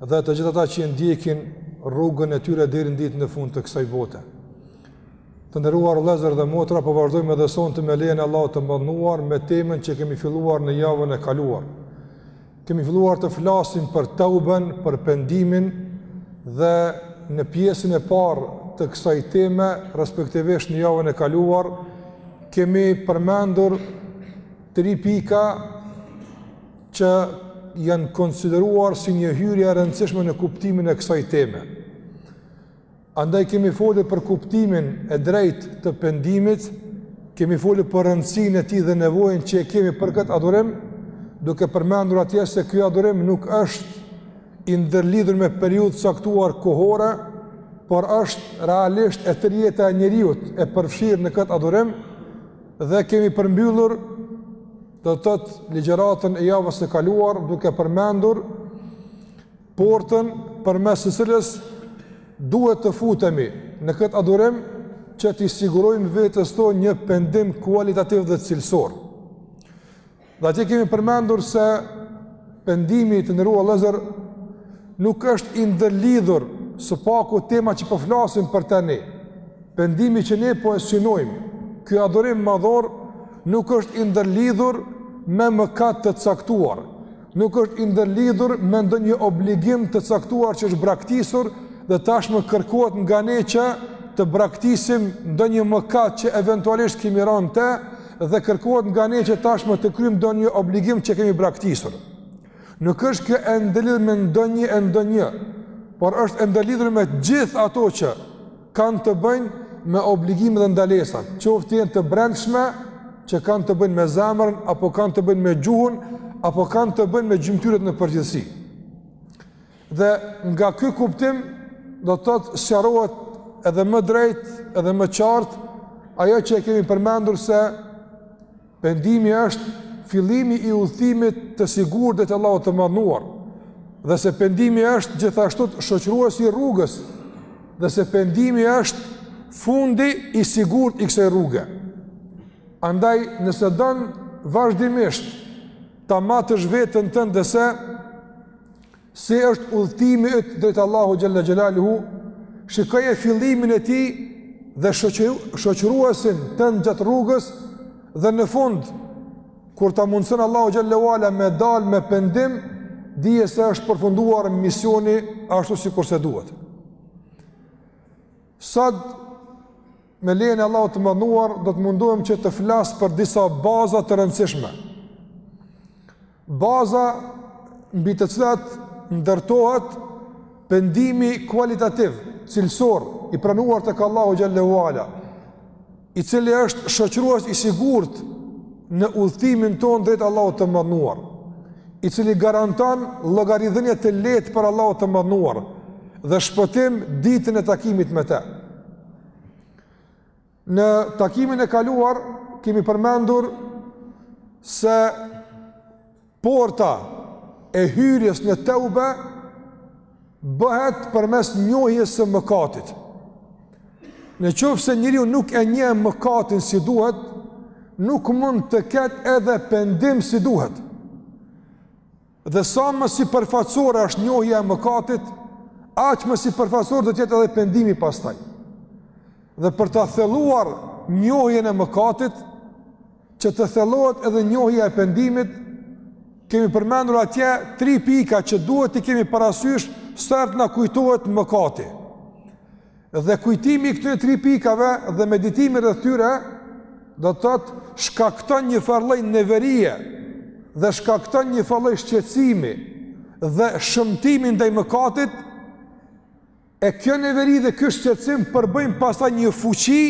dhe të gjithë ata që e ndjekin rrugën e tyre deri në ditën e fundit të kësaj bote. Të nderuar vëllezër dhe motra, po vazhdojmë edhe sonte me lejen e Allahut të Madhnuar me temën që kemi filluar në javën e kaluar. Kemi filluar të flasim për tauben, për pendimin dhe në pjesën e parë të kësaj teme, respektivisht në javën e kaluar, kemi përmendur tri pika që janë konsideruar si një hyrje e rëndësishme në kuptimin e kësaj teme. Andaj kemi folur për kuptimin e drejtë të pendimit, kemi folur për rëndësinë e tij dhe nevojën që e kemi për këtë adhurim, duke përmendur atje se ky adhurim nuk është i ndërlidhur me periudhë caktuar kohore, por është realisht e tërë jeta e njeriut e përfshirë në këtë adhurim dhe kemi përmbyllur do të thotë ligjëratën e javës së kaluar duke përmendur portën përmes së cilës duhet të futemi në këtë adhurim që t'i sigurojmë vetes tonë një pendim kualitativ dhe cilësor. Dhe atje kemi përmendur se pendimi të nderuar vllezër nuk është i ndërlidhur së paku tema që po flasim për tani. Pendimi që ne po e synojmë, ky adhurim madhor nuk është i ndërlidhur me mëkat të caktuar, nuk është i ndërlidhur me ndonjë obligim të caktuar që është braktisur dhe tashmë kërkohet nga ne që të braktisim ndonjë mëkat që eventualisht kemi rënë n'te dhe kërkohet nga ne që tashmë të kryejmë ndonjë obligim që kemi braktisur. Nuk është kjo e ndërlidhur me ndonjë e ndonjë, por është e ndërlidhur me gjithë ato që kanë të bëjnë me obligimet dhe ndalesat, qoftë të jenë të brendshme që kanë të bëjnë me zemrën apo kanë të bëjnë me gjuhën apo kanë të bëjnë me gjymtyrët në përgjithësi. Dhe nga ky kuptim do të thotë sqarohet edhe më drejt, edhe më qartë ajo që e kemi përmendur se Pendimi është fillimi i udhëtimit të sigurt drejt Allahut të Madhnuar. Dhe se pendimi është gjithashtu shoqëruesi i rrugës. Dhe se pendimi është fundi i sigurt i kësaj rruge. Andaj nëse don vazhdimisht ta matësh veten tënde se Si është udhëtimi yt drejt Allahut xhel-le xhelaluhu? Shikoje fillimin e tij dhe shoqëruesin tënd gjatë rrugës dhe në fund kur ta mundson Allahu xhel-le ue ala me dal me pendim, dije se është përfunduar misioni ashtu sikurse duhet. Sot me lejen e Allahut të Madhnuar do të mundohem që të flas për disa baza të rëndësishme. Baza mbi të cilat ndërtohet pendimi kualitativ, cilësor i pranuar tek Allahu xhelle ue ala, i cili është shoqërues i sigurt në udhëtimin tonë drejt Allahut të madhëruar, i cili garanton llogaridhënie të lehtë para Allahut të madhëruar dhe shpëtim ditën e takimit me të. Në takimin e kaluar kemi përmendur se porta e hyrjes në teube bëhet përmes njohjes së mëkatit. Në qoftë se njeriu nuk e njeh mëkatin si duhet, nuk mund të ketë edhe pendim si duhet. Dhe sa më sipërfaqësore është njohja e mëkatit, aq më sipërfaqësor do të jetë edhe pendimi pastaj. Dhe për ta thelluar njohjen e mëkatit, që të thellohet edhe njohja e pendimit, kemi përmendur atje tri pika që duhet t'i kemi parasysh sa herë të na kujtohet mëkati. Dhe kujtimi i këtyre tri pikave dhe meditimi rreth tyre do të thotë shkakton njëfarë lloj neverie dhe shkakton njëfarë lloj shqetësimi dhe shëmtimi ndaj mëkatit. E kjo neveri dhe ky shqetësim përbëjnë pastaj një fuqi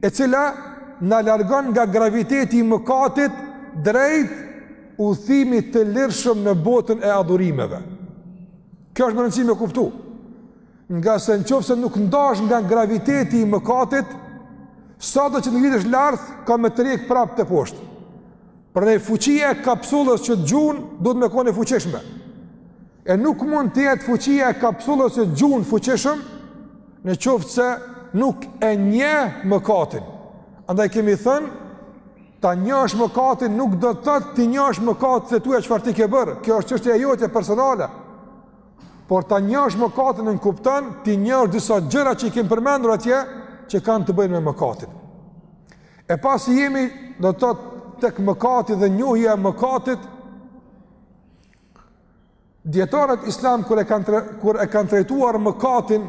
e cila na largon nga graviteti i mëkatit drejt udhëtimit të lirshëm në botën e adhurimeve. Kjo është me rëndësi me kuptu. Ngase në qoftë se nuk ndahesh nga graviteti i mëkatit, sado që të ngritësh lart, ka me të tërhjek prapë te poshtë. Prandaj fuqia e kapsullës që të gjun, duhet me kon e fuqishme. E nuk mund të jetë fuqia e kapsullës që të gjun fuqishëm, në qoftë se nuk e njeh mëkatin. Andaj kemi thënë, ta njohësh mëkatin nuk do të thotë t'i njohësh mëkatet e tua çfarë ti ke bërë. Kjo është çështje e jotja personale. Por ta njohësh mëkatin nënkupton t'i njohësh disa gjëra që i kem përmendur atje që kanë të bëjnë me mëkatin. E pasi jemi do të thotë tek mëkati dhe njohja e mëkatit dijetarët islam kur e kanë tra, kur e kanë trajtuar mëkatin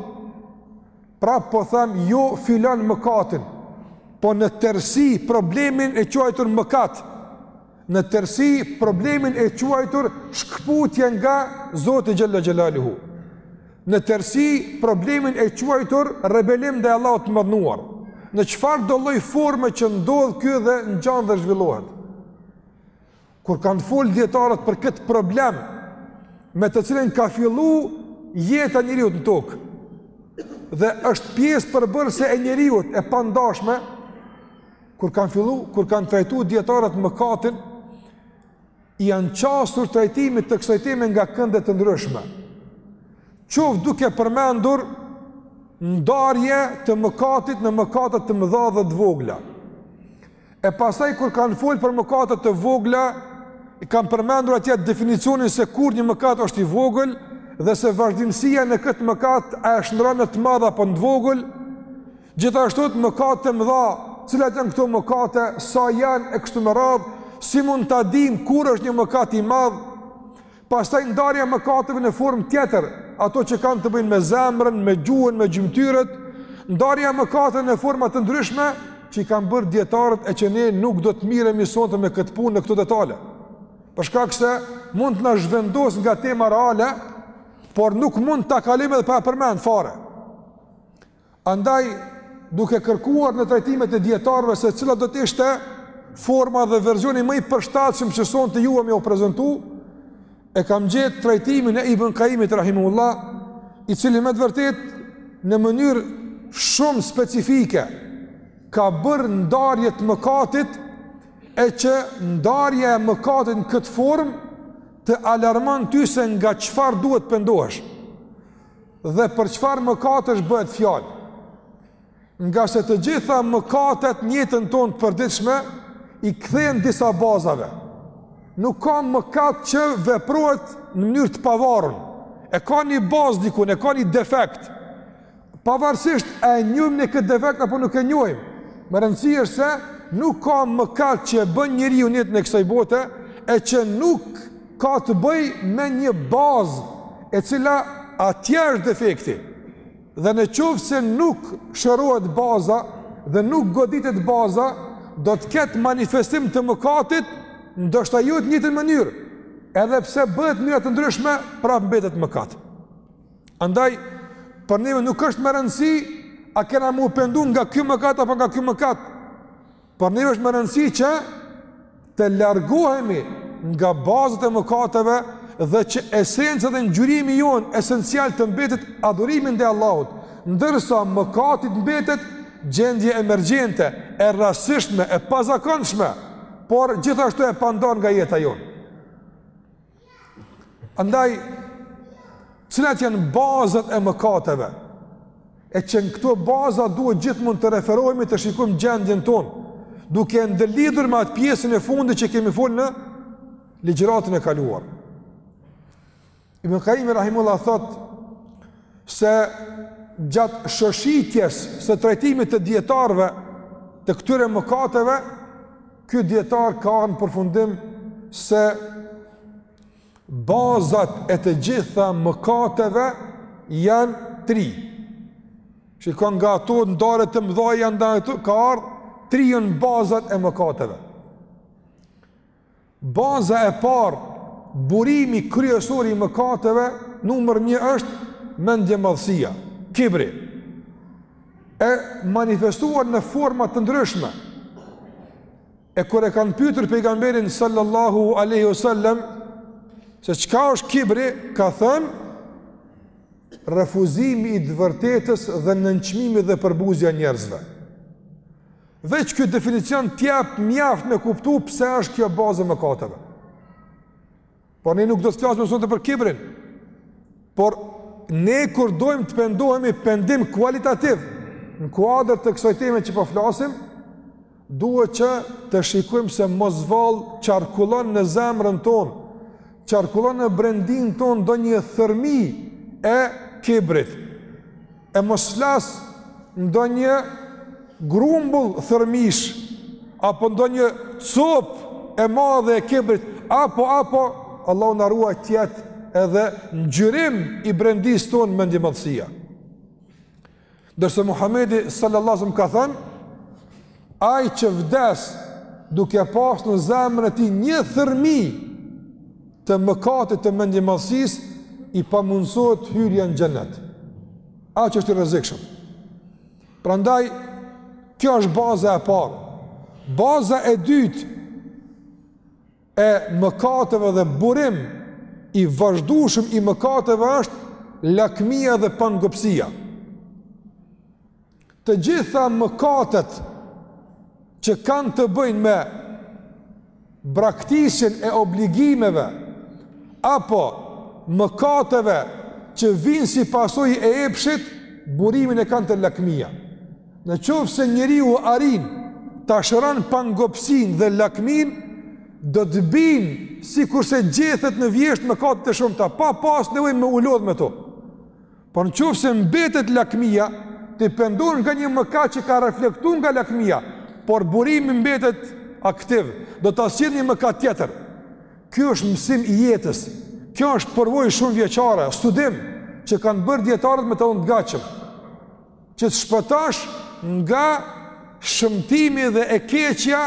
prap po them jo filan mëkatin po në tërësi problemin e quajtur mëkat në tërësi problemin e quajtur shkëputje nga Zoti Xhelle Xhelaluhu, në tërësi problemin e quajtur rebelim ndaj Allahut të madhëruar, në çfarëdo lloj forme që ndodh kjo dhe ngjan dhe zhvillohet. Kur kanë fol dijetarët për këtë problem, me të cilin ka fillu jeta e njeriut në tokë, dhe është pjesë përbërëse e njeriut e pandashme, Kur kanë fillu, kur kanë trajtu dijetarët mëkatin, i janë qasur trajtimit të kësaj teme nga kënde të ndryshme. Qoftë duke përmendur ndarje të mëkatit në mëkatet të mëdha dhe të vogla. E pastaj kur kanë fol për mëkatet të vogla, i kanë përmendur atje definicionin se kur një mëkat është i vogël dhe se vazhdimësia në këtë mëkat a e shndërron në të madh apo në të vogël, Gjithashtu te mëkatet e mëdha, cilat janë këto mëkate, sa janë e kështu me radhë, si mund ta dimë kur është një mëkat i madh, pastaj ndarja e mëkateve në formë tjetër, ato që kanë të bëjnë me zemrën, me gjuhën, me gjymtyrët, ndarja e mëkateve në forma të ndryshme, që i kanë bërë dijetarët e që ne nuk do të merremi sonte me këtë punë në këto detale. Për shkak se mund të na zhvendosë nga tema reale, por nuk mund ta kalojmë edhe pa e përmend fare. Andaj, duke kërkuar në trajtimet e dijetarëve se cila do të ishte forma dhe versioni më i përshtatshëm që sonte juve me jua prezentu, e kam gjetë trajtimin e Ibn Kajimit rahimehullah, i cili me të vërtetë në mënyrë shumë specifike ka bërë ndarje të mëkatit e që ndarja e mëkatit në këtë formë të alarmon ty se nga çfarë duhet të pendohesh. Dhe për çfarë mëkatesh bëhet fjalë? Ngase të gjitha mëkatet në jetën tonë të përditshme i kthehen disa bazave. Nuk ka mëkat që veprohet në mënyrë të pavarur. E ka një bazë diku, e ka një defekt. Pavarësisht a e njohim ne këtë defekt apo nuk e njohim. Me rëndësi është se nuk ka mëkat që e bën njeriu në jetën e kësaj bote e që nuk Ka të bëjë me një bazë e cila atje është defekti. Dhe në qoftë se nuk shërohet baza dhe nuk goditet baza, do të ketë manifestim të mëkatit, ndoshta jo në të njëjtën mënyrë, edhe pse bëhet në mënyra të ndryshme, prapë mbetet mëkat. Andaj, për neve nuk është me rëndësi, a kena me u pendu nga ky mëkat apo nga ky mëkat, Për neve është me rëndësi që të largohemi nga bazat e mëkateve dhe që esenca dhe ngjyrimi jonë esencial të mbetet adhurimi ndaj Allahut, ndërsa mëkati të mbetet gjendje emergjente, e rastësishme, e pazakonshme, por gjithashtu e pandarë nga jeta jonë. Andaj, cilat janë bazat e mëkateve, e që në këto baza duhet gjithmonë të referohemi të shikojmë gjendjen tonë, duke e ndërlidhur me atë pjesën e fundit që kemi folë në ligjëratën e kaluar. Ibn Kajimi rahimehullah thotë se gjatë shoshitjes së trajtimit të dijetarëve të këtyre mëkateve, Ky dijetar ka ardhë në përfundim se bazat e të gjitha mëkateve janë tri. Shikon nga ato ndarjet e mdhaja janë nda e ka ardhë tri janë bazat e mëkateve. Baza e parë, burimi kryesor i mëkateve, numër një është mendjemadhësia, kibri. e manifestuar në forma të ndryshme. E kur e kanë pyetur pejgamberin sallallahu alaihi wasallam se çka është kibri, ka thënë refuzimi i së vërtetës dhe nënçmimi dhe përbuzja e njerëzve. Veç ky definicion t'jap mjaft me kuptu pse është kjo bazë e mëkateve. Por ne nuk do të flasim sonte për kibrin. Por ne kur dojmë të pendohemi pendim kualitativ në kuadër të kësaj teme që po flasim, duhet që të shikojmë se mos vallë qarkullon në zemrën tonë, qarkullon në brendinë tonë ndonjë thërmi e kibrit. E mos flas ndonjë grumbull thërmish apo ndonjë copë e madhe e kibrit apo apo Allahu na ruajt të jetë edhe ngjyrim i brendisë tonë mendjemadhësia. Ndërse Muhamedi sallallahu alaihi wasallam ka thënë Ai që vdes duke pas në zemrën e tij një thërmi të mëkatit të mendjemadhësisë, i pamundësohet hyrja në xhenet. Aq është i rrezikshëm. Prandaj kjo është baza e parë. Baza e dytë e mëkateve dhe burim i vazhdueshëm i mëkateve është lakmia dhe pangopësia. Të gjitha mëkatet që kanë të bëjnë me braktisjen e obligimeve apo mëkateve që vijnë si pasojë e epshit, burimin e kanë te lakmia. Në qoftë se njeriu arrin ta shëron pangopësinë dhe lakminë, do të bien sikurse gjethet në vjeshtë mëkate të shumta, pa pas nevojë me u lodh me to. Por në qoftë se mbetet lakmia, të pendon nga një mëkat që ka reflektu nga lakmia, por burimi mbetet aktiv, do ta sjell një mëkat tjetër. Kjo është mësim i jetës, kjo është përvojë shumëvjeçare, studim që kanë bërë dijetarët me ta dhon të gatshëm, që të shpëtash nga shëmtimi dhe e keqja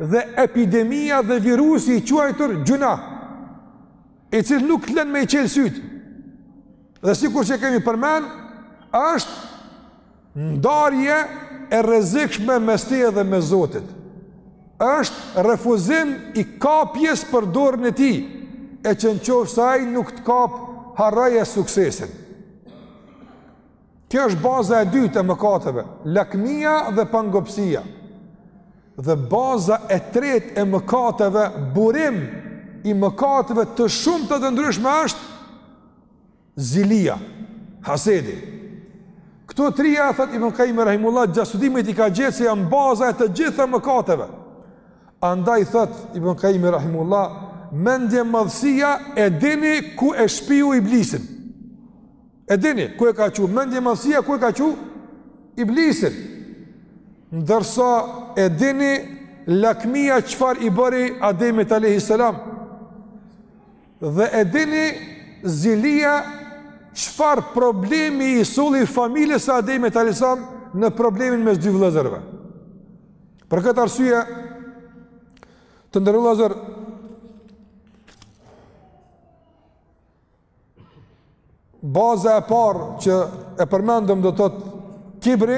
dhe epidemia dhe virusi i quajtur gjynah, i cili nuk të lën me i çel sytë, Dhe sikur që kemi përmend, është ndarje e rrezikshme mes teje dhe mes Zotit. Është refuzim i kapjes për dorën e tij, e që në qoftë se ai nuk të kap harroje suksesin. Kjo është baza e dytë e mëkateve, lakmia dhe pangopësia. Dhe baza e tretë e mëkateve, burim i mëkateve të shumta të ndryshme është Zilia, hasedi. Këto trija, thotë Ibn Kajimi Rahimullah, gjatë studimit i ka gjetë se janë baza e të gjitha mëkateve. Andaj, thotë Ibn Kajimi Rahimullah, mendjemadhësia e dini ku e shpiu Iblisin. E dini, ku e ka çu, mendjemadhësia ku e ka çu, Iblisin. Ndërsa, e dini, lakmia çfarë i bëri Ademit a.s. Dhe e dini Zilia çfarë problemi i solli familjes së Ademit alejhi selam në problemin mes dy vëllezërve. Për këtë arsye të nderuar vëllezër baza e parë që e përmendëm do të thotë kibri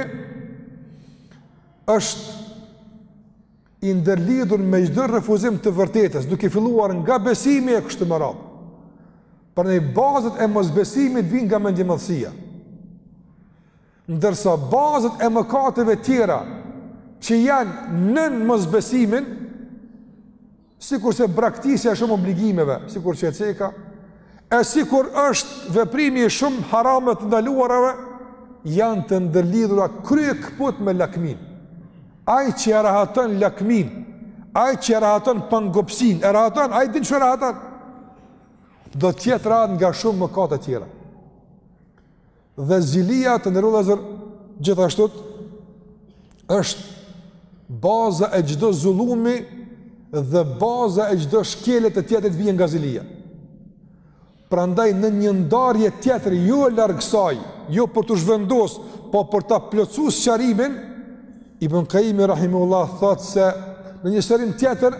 është i ndërlidhur me çdo refuzim të vërtetës, duke filluar nga besimi e kështu me radhë. Prandaj bazat e mosbesimit vijnë nga mendjemadhësia. Ndërsa bazat e mëkateve tjera që janë nën mosbesimin, sikurse braktisja e shumë obligimeve, sikur që e ceka, e sikur është veprimi i shumë harameve të ndaluarave, janë të ndërlidhura kryekëput me lakminë. Ai që e rahaton lakminë, ai që e rahaton pangopësinë, e rahaton, ai din çfarë rahaton. Do të jetë rahat nga shumë mëkate të tjera. Dhe zilia të nderuar vëllezër gjithashtu është baza e çdo zullumi dhe baza e çdo shkelje të tjetrit vijnë nga zilia. Prandaj në një ndarje tjetër jo e largët saj, jo për t'u zhvendos, po për ta plotësuar sqarimin, Ibn Qayimi rahimullah thotë se në një sqarim tjetër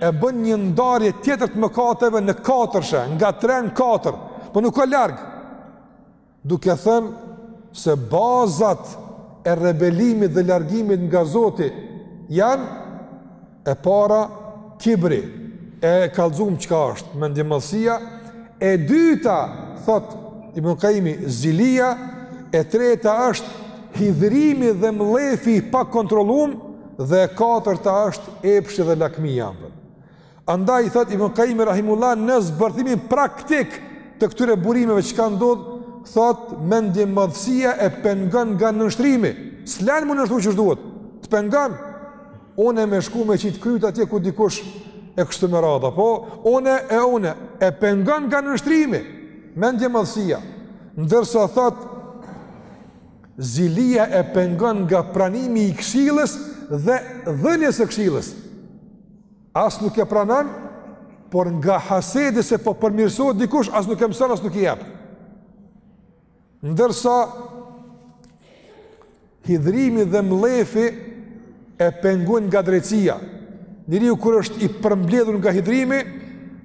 e bën një ndarje tjetër të mëkateve në katërshe, nga 3 në 4, po nuk ka larg. duke thënë se bazat e rebelimit dhe largimit nga Zoti janë e para kibri e kallxum çka është mendjemadhësia e dyta thot Ibn Kajimi zilia e treta është hidhrimi dhe mllefi i pakontrollum dhe e katërta është epshi dhe lakmia Andaj, thot Ibn Kajimi Rahimullah, në zbërthimin praktik të këtyre burimeve që kanë ndodh, thot, mendjemadhësia e pengon nga nënshtrimi, s'len me u nënshtru qysh duhet, të pengon, une me shku me qitë kryt atje ku dikush e kështu me radhë, po, une e une, e pengon nga nënshtrimi, mendjemadhësia, ndërsa thot, zilia e pengon nga pranimi i këshillës dhe dhënies së këshillës, As nuk e pranon, por nga hasedi se po përmirësohet dikush, as nuk e mëson, as nuk i jep. Ndërsa hidhrimi dhe mllefi e pengon nga drejtësia. Njeriu kur është i përmbledhur nga hidhrimi,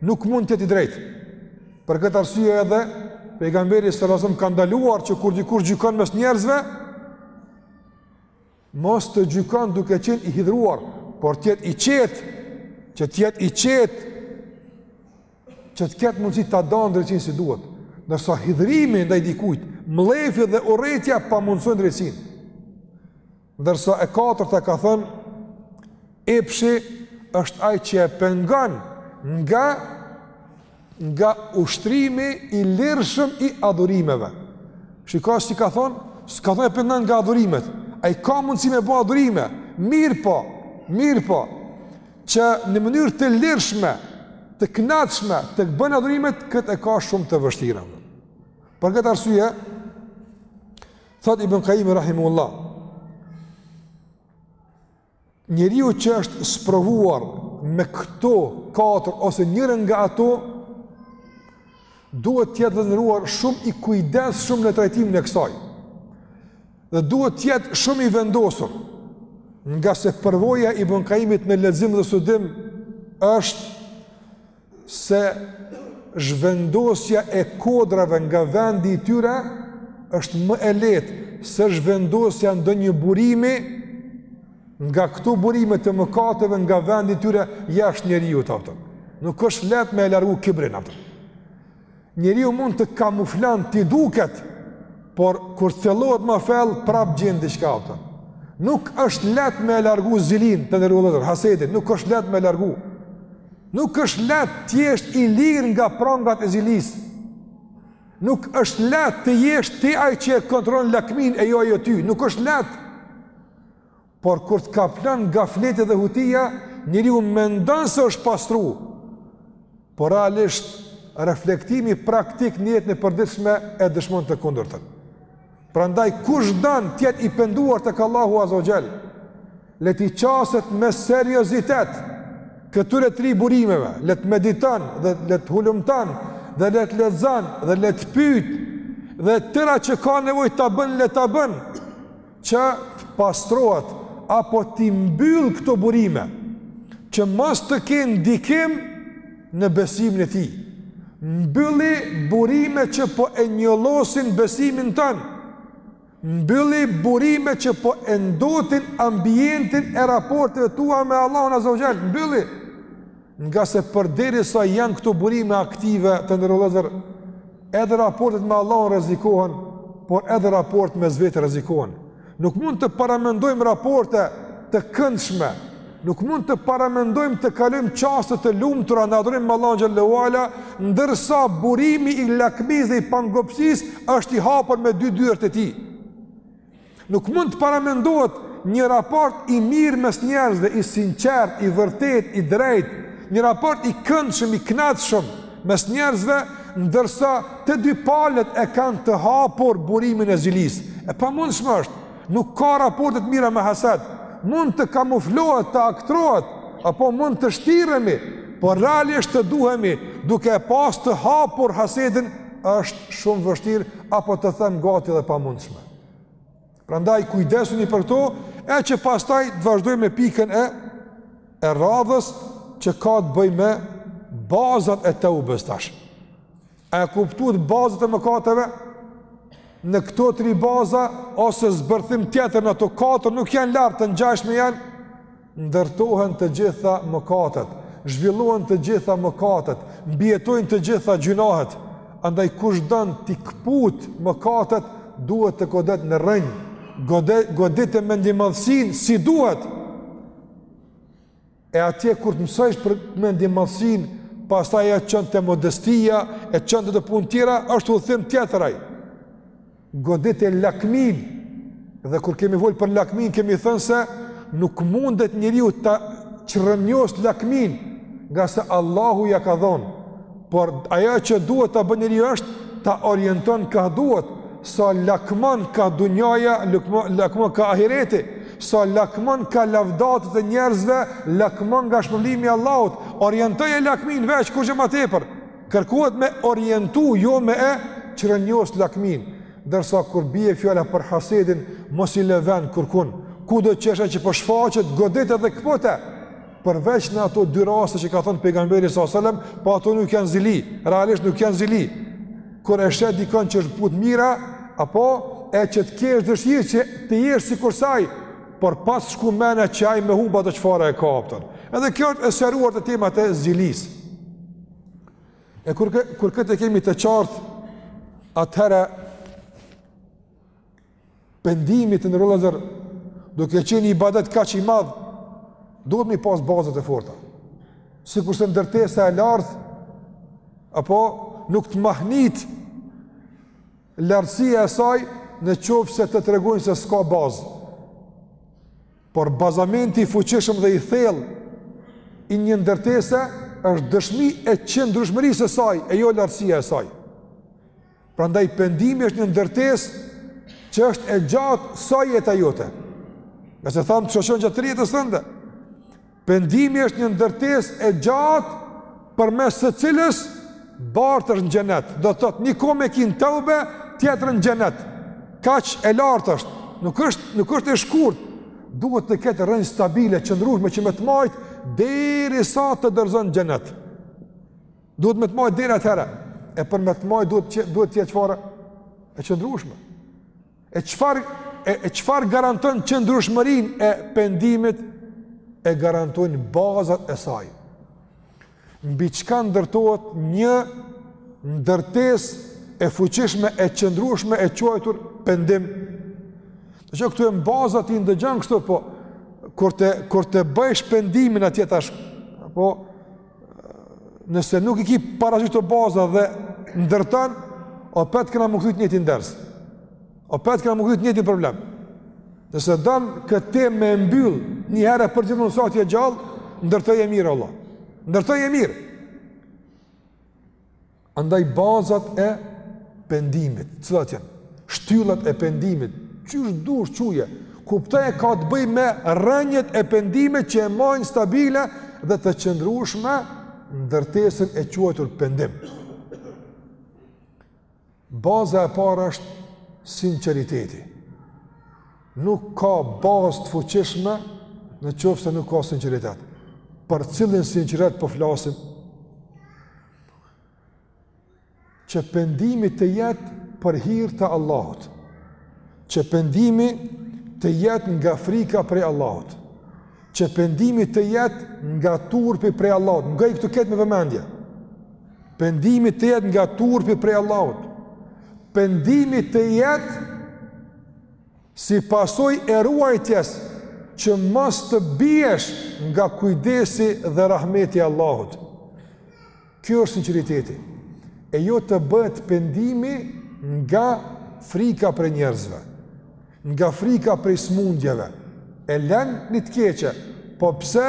nuk mund të jetë i drejtë. Për këtë arsye edhe pejgamberi sallallahu alajhi wasallam ka ndaluar që kur dikush gjykon mes njerëzve, Mos të gjykon duke qenë i hidhëruar, por të jetë i qetë, që të jetë i qetë, që të ketë mundësi ta dan drejtësinë si duhet. Ndërsa hidhërimi ndaj dikujt, mllefi dhe urrejtja pamundësojnë drejtësinë. Ndërsa e katërta ka thënë, epshi është ai që e pengon nga nga ushtrimi i lirshëm i adhurimeve. Shiko si ka thon, s'ka thon e pengon nga adhurimet. Ai ka mundësi me bë adhurime, mirëpo, mirëpo, që në mënyrë të lirshme, të kënaqshme, të bën adhurimet kët e ka shumë të vështirë. Për këtë arsye, thot Ibn Kajimi rahimullah, Njeriu që është sprovuar me këto katër ose njërën nga ato duhet të jetë vëndëruar shumë i kujdesshëm në trajtimin e kësaj. Dhe duhet të jetë shumë i vendosur ngase përvoja e Ibn Kajimit në lexim dhe studim është se zhvendosja e kodrave nga vendi i tyre është më e lehtë se zhvendosja ndonjë burimi nga këto burime të mëkateve nga vendi i tyre jashtë njeriut. Nuk është lehtë me e largu kibrin atë. Njeriu mund të kamuflon, t'i duket, por kur thellohet ma fell prap gjen diçka atë. Nuk është lehtë me largu zilinë të nderuar, hasedin, nuk është lehtë me largu. Nuk është lehtë të jesh i lirë nga prangat e zilisë. Nuk është lehtë të jesh ti ai që e kontrollon lakminë e jo ajo ty, nuk është lehtë. Por kur të kaplan gafleti dhe hutia, njeriu mendon se është pastruar. Por realisht reflektimi praktik në jetën e përditshme e dëshmon të kundërtën. Prandaj kush don të jetë i penduar tek Allahu Azza wa Jall, le t'i qaset me seriozitet këtyre tri burimeve, le të mediton dhe le të hulumton dhe le të lexon dhe le të pyet dhe tëra që ka nevojë ta bën le ta bën. që të pastrohet apo t'i mbyll këto burime që mos të kenë ndikim në besimin e tij. Mbylli burime që po e njollosin besimin tënd. Mbylli burime që po e ndotin ambientin e raporteve tua me Allahun Azza wa Jall. Mbylli Ngase përderisa janë këto burime aktive të nderuar vëllezër, edhe raportet me Allahun rrezikohen, por edhe raportet mes veti rrezikohen. Nuk mund të paramendojmë raporte të këndshme, nuk mund të paramendojmë të kalojmë çaste të lumtura në adhurim me Allahun xhel-le ve ala, ndërsa burimi i lakmisë dhe i pangopësisë është i hapër me dy dyert e tij. Nuk mund të paramendohet një raport i mirë mes njerëzve, i sinqertë, i vërtetë, i drejtë, një raport i këndshëm, i knaqshëm mes njerëzve, ndërsa të dy palët e kanë të hapur burimin e zilisë. E pamundshme është, nuk ka raporte t'mira me hased, mund të kamuflohet, të aktrohet, apo mund të shtiremi, por realisht të duhemi duke e pas të hapur hasedin është shumë vështirë, apo të them gati edhe e pamundshme. Prandaj kujdesuni për këto, e që pastaj të vazhdojmë me pikën e e radhës që ka të bëjë me bazat e teubës tash. A e kuptuat bazat e mëkateve? Në këto tri baza ose zbërthim tjetër në ato katër nuk janë larg, të ngjashme janë ndërtohen të gjitha mëkatet, zhvillohen të gjitha mëkatet, mbijetojnë të gjitha gjynahet, andaj kush don t'i këput mëkatet, duhet të godet në rrënjë, godet, godite mendjemadhësinë si duhet, e atje kur të mësojsh për mendjemadhësinë, pastaj të çon te modestia, e të çon te punë tjera, është udhëtim tjetër ai, godite lakminë, dhe kur kemi fol për lakminë, kemi thënë se nuk mundet njeriu ta çrrënjos lakminë, ngase Allahu ja ka dhonë, por ajo që duhet ta bën njeriu është ta orienton ka duhet, sa lakmon ka dunjaja, lakmon ka ahireti, sa lakmon ka lavdatët e njerëzve, lakmon nga shpërblimi i Allahut, orientoje lakminë veç, kurgja ma tepër, Kërkohet me orientu jo me e çrrënjos lakminë, ndërsa kur bie fjala për hasedin mos i lë vend kurkun, kudo që e sheh që po shfaqet godite edhe këpute, përveç në ato dy raste që ka thënë pejgamberi a.s., po ato nuk janë zili, realisht nuk janë zili. Kur e sheh dikon që është bujtë mira, apo e që të kesh dëshirë që të jesh sikur se aj, por pa t'shku mendja që aj me humb atë çfarë e ka apo. Edhe kjo është e sqaruar te tema e zilisë. E kur, kur këtë e kemi të qartë, atëherë pendimi, të nderuar vëllezër, duke qenë ibadet kaq i madh, duhet mi pas bazat e forta. Sikurse ndërtesa e lartë, apo nuk të mahnit lartësia e saj në qoftë se të tregojnë se s'ka bazë. Por bazamenti i fuqishëm dhe i thellë i një ndërtese është dëshmi e qëndrueshmërisë së saj e jo lartësia e saj. Prandaj pendimi është një ndërtesë që është e gjatë sa jeta jote. Nëse thamë të shoqëron gjatë jetës tënde, Pendimi është një ndërtesë e gjatë përmes së cilës bartesh në xhenet. Do të thotë një këmbë e ki n'teube, tjetrën në xhenet. Kaq e lartë është. Nuk është nuk është e shkurt. Duhet të ketë rrënjë stabile, qëndrueshme që me të majt derisa të dorëzon n'xhenet. Duhet me të majt deri atëherë. E për me të majt duhet duhet të jetë çfarë? E qëndrueshme. E çfarë e, e çfarë garanton qëndrueshmërinë e pendimit e garantojnë bazat e saj. Mbi çka ndërtohet një ndërtesë e fuqishme e qëndrueshme e quajtur pendim. Do të këtu janë bazat i ndëgjon këtu po kur të kur të bësh pendimin atje tash apo nëse nuk i ki parasysh këto baza dhe ndërton, opet kena me u kthy te njëjta ndërtesë. Opet kena me u kthy te njëjti problem. Nëse don këtë temë me mbyll, një herë e përgjithmonë sa t'je gjallë, ndërtoje mirë, vëlla. Ndërtoje mirë. Andaj bazat e pendimit, cilat janë? Shtyllat e pendimit, qysh dush quje, kuptoje, ka të bëjë me rrënjët e pendimit që e majnë stabile dhe të qëndrueshme ndërtesën e quajtur pendim. Baza e parë është sinqeriteti. Nuk ka bazë të fuqishme në qoftë se nuk ka sinqeritet. Për cilin sinqeritet po flasim? që pendimi të jetë për hir të Allahut. Që pendimi të jetë nga frika prej Allahut. Që pendimi të jetë nga turpi prej Allahut, ngo këtu ketë me vëmendje. Pendimi të jetë nga turpi prej Allahut. Pendimi të jetë Si pasojë e ruajtjes që mos të biesh nga kujdesi dhe rahmeti i Allahut. Kjo është sinqeriteti. E jo të bëhet pendimi nga frika prej njerëzve, nga frika prej smundjeve. E len një të keqe, po pse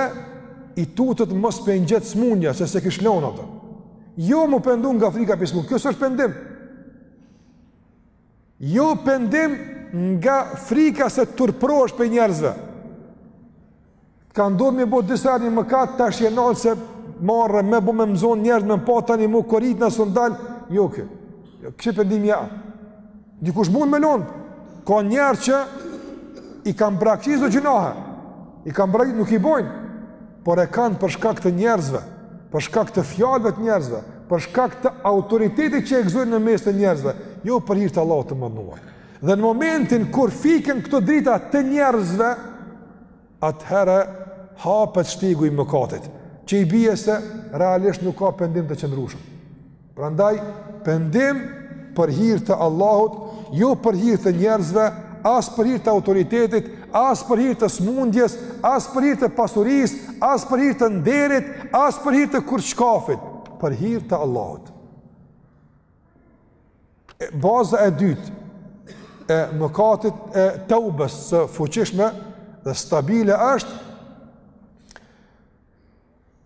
i tutet mos po e ngjet smundja, se s'e kish lon atë. Jo m'u pendu nga frika prej smundje, kjo s'është pendim. Jo pendim nga frika se turprohesh prej njerëzve. Ka ndodhë me bo disa herë një mëkat tash e len se marre me bo me më zon njerëz me më pa tani m'u korit nëse dal. Jo kë, jo, s'është pendim ja. Dikush mund me lon, ka njerz që i kan braktis do gjynahe. I kanë bra, nuk i bojnë, por e kanë për shkak të njerëzve, për shkak të fjalëve të njerëzve, për shkak të autoritetit që e gëzojnë në mes të njerëzve, jo për hir të Allahut të madhnuar. Dhe në momentin kur fiken këto drita të njerëzve, atëherë hapet shtegu i mëkatit, që i bie se realisht nuk ka pendim të qëndrueshëm. Prandaj, pendim për hir të Allahut, jo për hir të njerëzve, as për hir të autoritetit, as për hir të smundjes, as për hir të pasurisë, as për hir të nderit, as për hir të kurçkafit, për hir të Allahut. Baza e dytë e mëkatit e tëubës së fuqishme dhe stabile është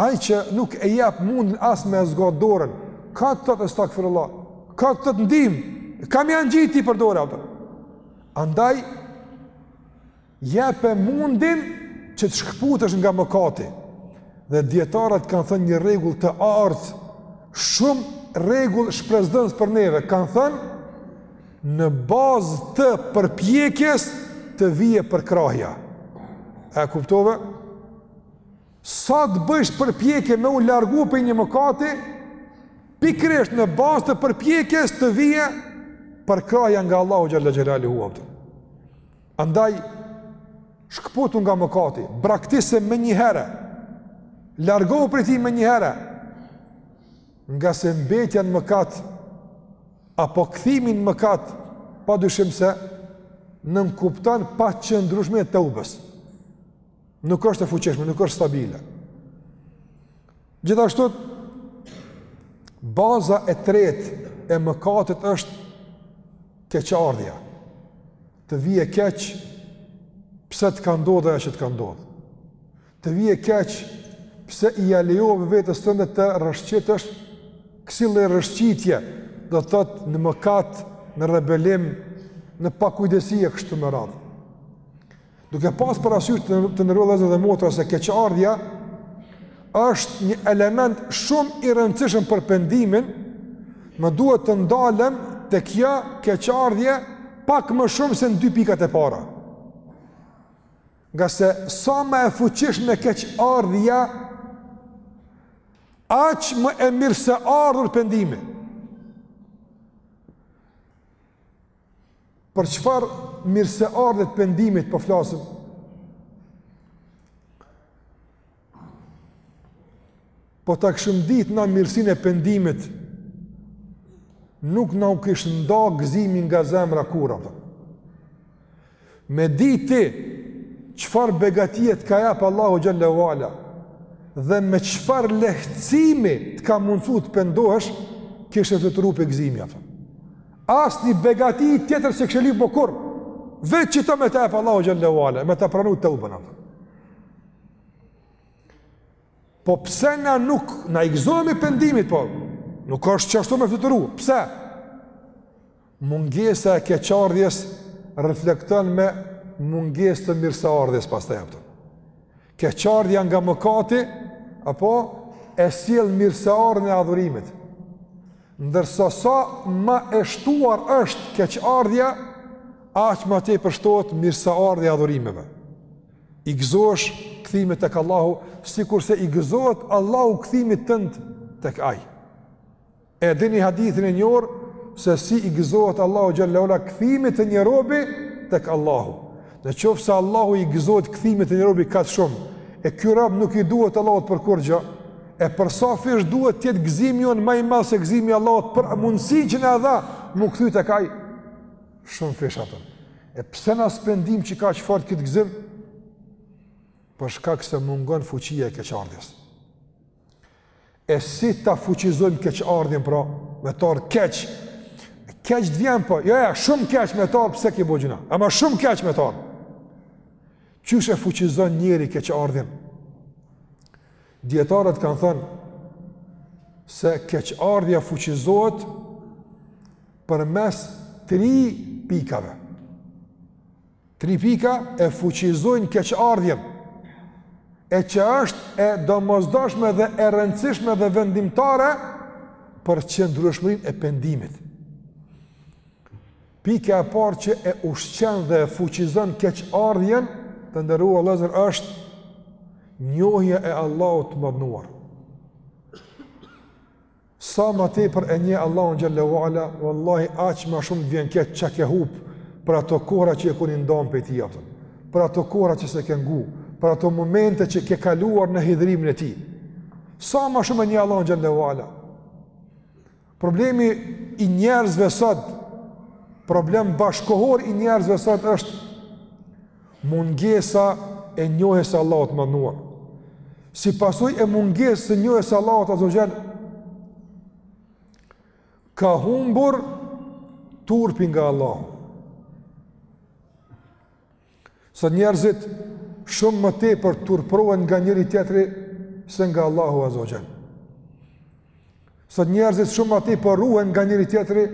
Ai që nuk e jep mundin as me e zgjat dorën, kot thotë estagfirullah, kot thotë ndihmë, kam gjâ në gji ti përdore atë. Andaj jepe mundin që të shkëputesh nga mëkati. Dhe dijetarët kanë thënë një rregull të artë, shumë rregull shpresëdhënës për neve, kanë thënë në bazë të përpjekjes të vjen përkrahja. E kuptove? Sa të bëjsh përpjekje me u largu prej një mëkati, pikërisht në bazë të përpjekjes të vije përkrahja nga Allahu xhel-le xhelaluhu, a kupton. Andaj, shkëputu nga mëkati, braktise menjëherë, largohu prej tij menjëherë, ngase mbetja në mëkat, apo kthimi në mëkat, pa dyshim se nënkupton paqëndrushminë e teubes. Nuk është e fuqishme, nuk është stabile. Gjithashtu baza e tretë e mëkatit është keqardhja. Të vije keq pse të ka ndodhur ajo që të ka ndodhur. Të vije keq pse ia lejove vetes tënde të rrëshqitësh kësi lloj rrëshqitje, do të thotë në mëkat, në rebelim, në pakujdesi e kështu me radhë. Duke pas parasysh të nderuar vëllezër dhe motra se keqardhja është një element shumë i rëndësishëm për pendimin, më duhet të ndalem te kjo keqardhje pak më shumë se në dy pikat e para. Ngase sa më e fuqishme keqardhja, aq më e mirëseardhur pendimi. Për çfarë mirëseardhje të pendimit po flasim? Po ta kishim dit na mirësinë e pendimit, nuk na u kish nda gëzimi nga zemra kurrë. Për. Me dit ti çfarë begatie të ka jap Allahu xhel-le ue ala dhe me çfarë lehtësimi të ka mundësu të pendohesh, kishe fluturu prej gëzimi, ato. Asnjë begati tjetër s'e kishe lyp më kurrë, veç qito me ta jap Allahu xhel-le ue ala, me ta pranu teuben, ato. Po pse na nuk, na i gëzohemi pendimit, po, nuk është qashtu me fluturu, pse? Mungesa e keqardhjes reflekton me mungesë të mirëseardhjes pastaj, a kupton. Keqardhja nga mëkati apo e sjell mirëseardhjen e adhurimit. Ndërsa sa më e shtuar është keqardhja, aq më tepër shtohet mirëseardhja e adhurimeve. I gëzohesh kthimit tek Allahu, sikurse i gëzohet Allahu kthimit tënd tek Ai. E dini hadithin e njohur se si i gëzohet Allahu xhelle ve ala kthimit të një robi tek Allahu. Në qoftë se Allahu i gëzohet kthimit të një robi kaq shumë, e ky rob nuk i duhet Allahut për kurrgjë, e për sa fish duhet të jetë gëzimi jonë më i madh se gëzimi i Allahut për mundësinë që na dha, m'u kthy tek ai shumë fish atë. E pse ne s'pendimi që s'ka aq fort këtë gëzim? Për shkak se mungon fuqia e keqardhjes. E si ta fuqizojmë keqardhjen pra, me të ardhë keq. Keq të vjen po, jo ja, shumë keq me të ardhë pse ke bo gjynah. Ama shumë keq me të ardhë. Qysh e fuqizon njeri keqardhjen? Dietarët kanë thënë se keqardhja fuqizohet përmes tri pikave. Tri pika e fuqizojnë keqardhjen, e që është e domosdoshme dhe e rëndësishme dhe vendimtare për qëndrueshmërinë e pendimit. Pika e parë që e ushqen dhe e fuqizon keqardhjen, të nderuar vëllezër është njohja e Allahut të madhënuar. Sa ma tepër e njeh Allahun xhelle ve ala, Wallahi aq ma shumë të vjen keq që ke hup për ato kohra që je kon i ndamë prej tij, për ato kohra që se ke ngu, për ato momente që ke kaluar në hidhërimin e tij. Sa ma shumë e njeh Allahun xhelle ve ala. Problemi i njerëzve sot, problem bashkëkohor i njerëzve sot është Mungesa e njohjes së Allahut të Madhënuar. Si pasojë e mungesë së njohjes së Allahut Azza wa Jall, ka humbur turpi nga Allahu. Sot njerëzit shumë më tepër turpërohen nga njëri tjetri se nga Allahu Azza wa Jall. Sot njerëzit shumë më tepër ruhen nga njëri tjetri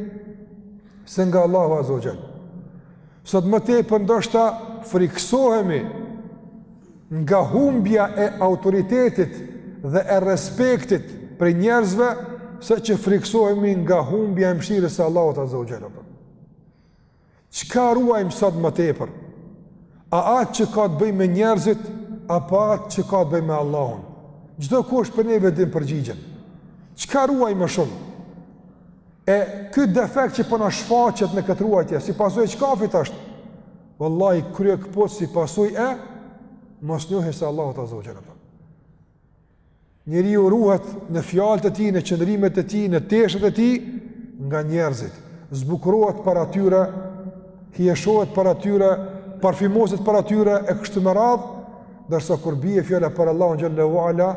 se nga Allahu Azza wa Jall. Sot më tepër ndoshta frikësohemi nga humbja e autoritetit dhe e respektit prej njerëzve se që frikësohemi nga humbja e mëshirës së Allahut Azza wa Jall. Çka ruajmë sot më tepër? A atë që ka të bëjë me njerëzit apo atë që ka të bëjë me Allahun? Çdokush prej neve e din përgjigjen. Çka ruajmë më shumë? E ky defekt që po na shfaqet në këtë ruajtje, si pasojë e çkafit është? Wallahi kryekëput si pasojë e mosnjohjes së Allahut azza wa jalla. Njeriu ruhet në fjalët e tij, në qëndrimet e tij, në teshat e tij nga njerëzit. Zbukurohet para tyre, hijeshohet para tyre, parfymoset para tyre e kështu me radhë, ndërsa kur bie fjala për Allahun xhel-le ue ala,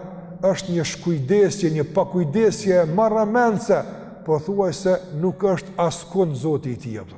është një shkujdesje, një pakujdesje marramendse, pothuajse nuk është askund Zoti i tij apo.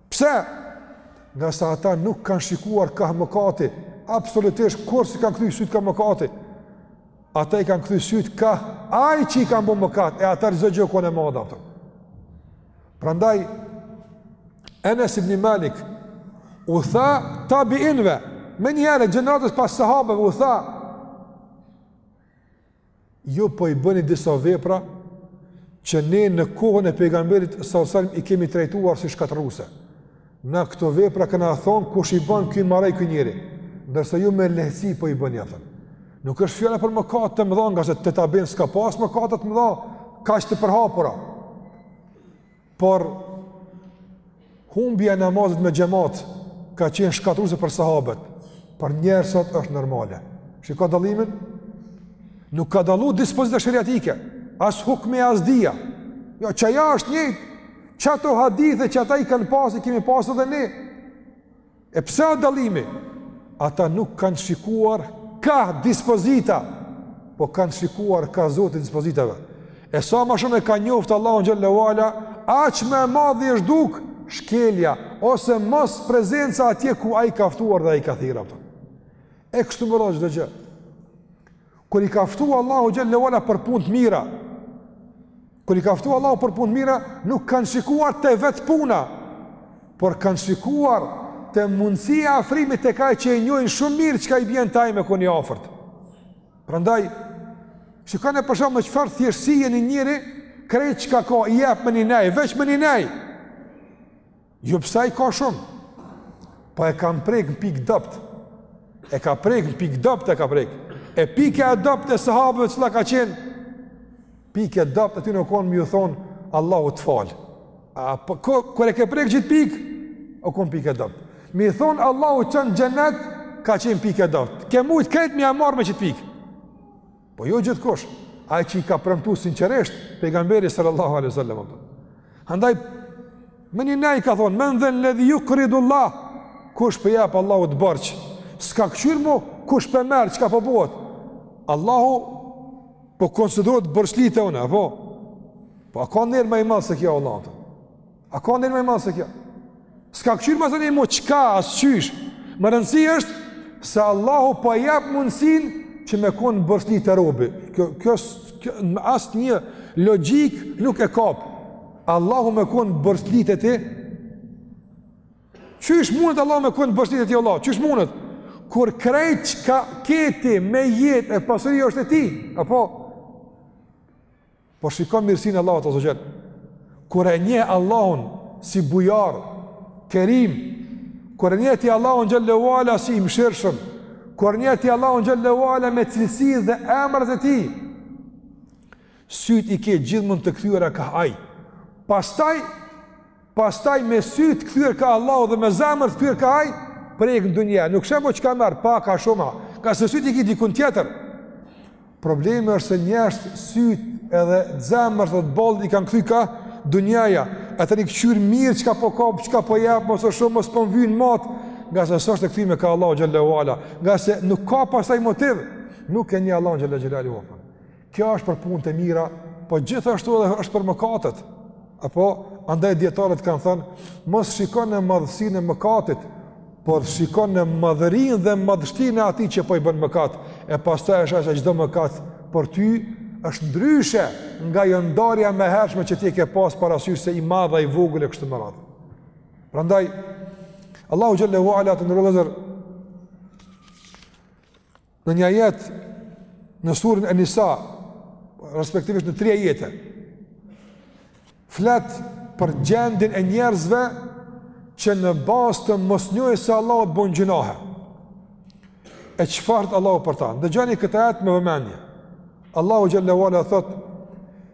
Pse? Ngase ata nuk kanë shikuar ka mëkati, absolutisht kurrë s'i kanë kthy sytë ka mëkati. Ata i kanë kthy sytë ka aj që i kanë bo mëkat, e ata çdo gjë u kon e madhe apo. Prandaj, Enes ibn Malik, u tha tabiinëve, menjëherë, gjeneratës pas sahabëve, u tha, ju po i bëni disa vepra që ne në kohën e pejgamberit sallallahu alejhi i kemi trajtuar si shkatërruese. Na këto vepra kena thon kush i bën ky marroi ky njeri, ndërsa ju me lehtësi po i bëni atë. Nuk është fjala për mëkat të mëdha, ngase te tabiinët s'ka pas mëkat të mëdha, kaq të përhapura. Por humbja e namazit me xhemat ka qenë shkatërruese për sahabët, për njerëz sot është normale. Shiko dallimin. Nuk ka dallu dispozita sheriatike, as hukmi as dija. Jo qaj ajet është njëjtë, qato hadithe që ata i kanë pasë, i kemi pasë edhe ne. E pse a dallimi? Ata nuk kanë shikuar ka dispozita, po kanë shikuar ka Zoti i dispozitave. E sa ma shumë e ka njoft Allahun xhel-le ue ala, aq më e madhe i është duk shkelja ose mos prezenca atje ku ai ka ftuar dhe ai ka thirr apo. E kështu me radhë çdo gjë. Kur i ka ftu Allahu xhel-le ue ala për punë të mira, Kur i ka ftu Allahu për punë të mira, nuk kanë shikuar te vet puna, por kanë shikuar te mundësia e afrimit tek ai që e njohin shumë mirë çka i bjen te ai me kon i afërt. Prandaj shikoni për shembull me çfarë thjeshtësi një njeri, krejt çka ka e jep menjiherë, veç menjiherë. Jo pse ai ka shumë. Po e kam prek në pikë t'dobt. E ka prek në pikë t'dobt e ka prek. E pika e dobt e sahabëve cila ka qenë. Pika e dobt e tyne u kon me ju thon Allahu të fal. A po kur e ke prek n'qit pikë? U kon pikë e dobt. Me i thon Allahu t'çon n'xhenet ka qenë pikë e dobt. Ke mujt krejt me ia marr me qit pikë. Po jo gjithkush, ai që i ka premtu sinqerisht pejgamberi sallallahu alaihi wasallam. Andaj menjiherë ka thonë, "Men dhel-ledhi jukridullah, kush po i jap Allahut borxh, s'ka kqyr mo kush p'e merr çka po bëhet. Allahu po konsiderohet borxhli te unë, apo po a ka nder ma i madh se kjo Allahu." A ka nder ma e madh se kjo? S'ka këqyr me thënë mo çka as qysh. Me rëndësi është se Allahu po jap mundësinë që me kon borxhli te robi. Kjo kjo, kjo asnjë logjikë nuk e kap. Allahu me kon borxhli te ti. Qysh mundet Allahu me kon borxhli te ti Allah? Qysh mundet? Kur krejt çka ke ti me jetë e pasuri është e tij. Apo Po shikon mirësinë e Allahut azze ue xhel. Kur e njeh Allahun si bujar, Kerim, kur e njeh ti Allahun xhelle ue ala si i mëshirshëm, kur e njeh ti Allahun xhelle ue ala me cilësi dhe emrat e tij, sytë i ke gjithmonë të kthyera ka ai. Pastaj Pastaj me sy të kthyer ka Allahu dhe me zemër të kthyer ka Ai, prek në dunja, nuk sheh mo çka merr, pak a shumë, ngase sytë i ki dikun tjetër. Problemi është se njerëzt sytë edhe zemrat boll i kanë kthy ka dunjaja. E tani kqyr mirë çka po kap, çka po jap, mos o shumë, mos po m'vyn mot, ngase s'është e kthyme ka Allahu xhelle ue ala, ngase nuk ka pastaj motiv, nuk e njeh Allahun xhelle ue ala. Kjo është për punët e mira, po gjithashtu edhe është për mëkatet. Apo andaj dijetarët kanë thënë, mos shikon në madhësinë e mëkatit, por shikon në madhërinë dhe madhështinë e atij që po i bën mëkat. E pastaj është asaj çdo mëkat për ty është ndryshe nga ajo ndarja e mëhershme që ti ke pas parasysh se i madh a i vogël e kështu me radhë. Prandaj, Allahu xhelle ue ala, të nderuar vëllezër Në një ajet në surën en-Nisa, respektivisht në tri ajete, flet për gjendjen e njerëzve që në bazë të mosnjohjes së Allahut bëjn gjynohe. E çfarë thot Allahu për ta? Ndëgjoni këtë ajet me vëmendje. Allahu xhelle ue ala thot: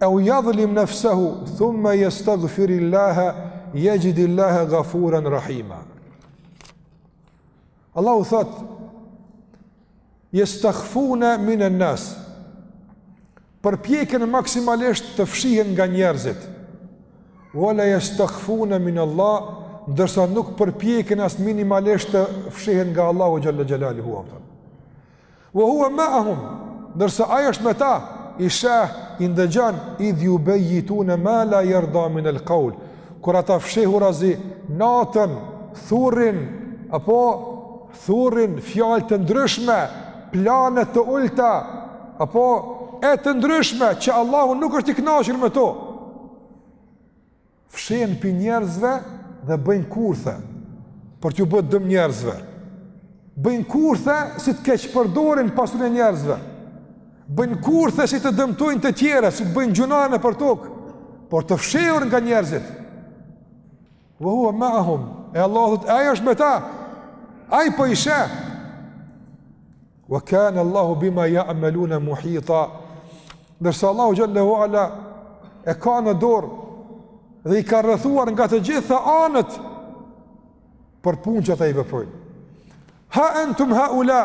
Eu jadhlim nefsehu, thumme jestagfiril-lahe, jexhidil-lahe gafuren rahima. Allahu thot, jestahfune minen-nasi, përpjeken maksimalisht të fshihen nga njerëzit, ue la jestahfune minallah, ndërsa nuk përpjeken as minimalisht të fshihen nga Allahu xhelle xhelaluhu. Wa huwa ma'ahum, ndërsa Ai është me ta, i sheh, i ndëgjon, idh yubayituna ma la yarda min al-qawl. Kur ata fshehurazi natën thurrin apo thurrin fjalë të ndryshme, plane të ulta apo e të ndryshme që Allahu nuk është i kënaqur me to. fshehen pi njerëzve dhe bëjnë kurthe për t'ju bërë dëm njerëzve. Bëjnë kurthe si të keqpërdorin pasurinë e njerëzve. Bëjnë kurthe si të dëmtojnë të tjerët, si të bëjnë gjynahe nëpër tokë, por të fshehur nga njerëzit. Wa huwa ma'ahum, e Allahu thotë, Ai është me ta, Ai po i sheh. Wa kana Allahu bima ya'maluna muhita. Ndërsa Allahu xhelle ve ala e ka në dorë dhe i ka rrethuar nga të gjitha anët për punë që ata i veprojnë. Ha antum haula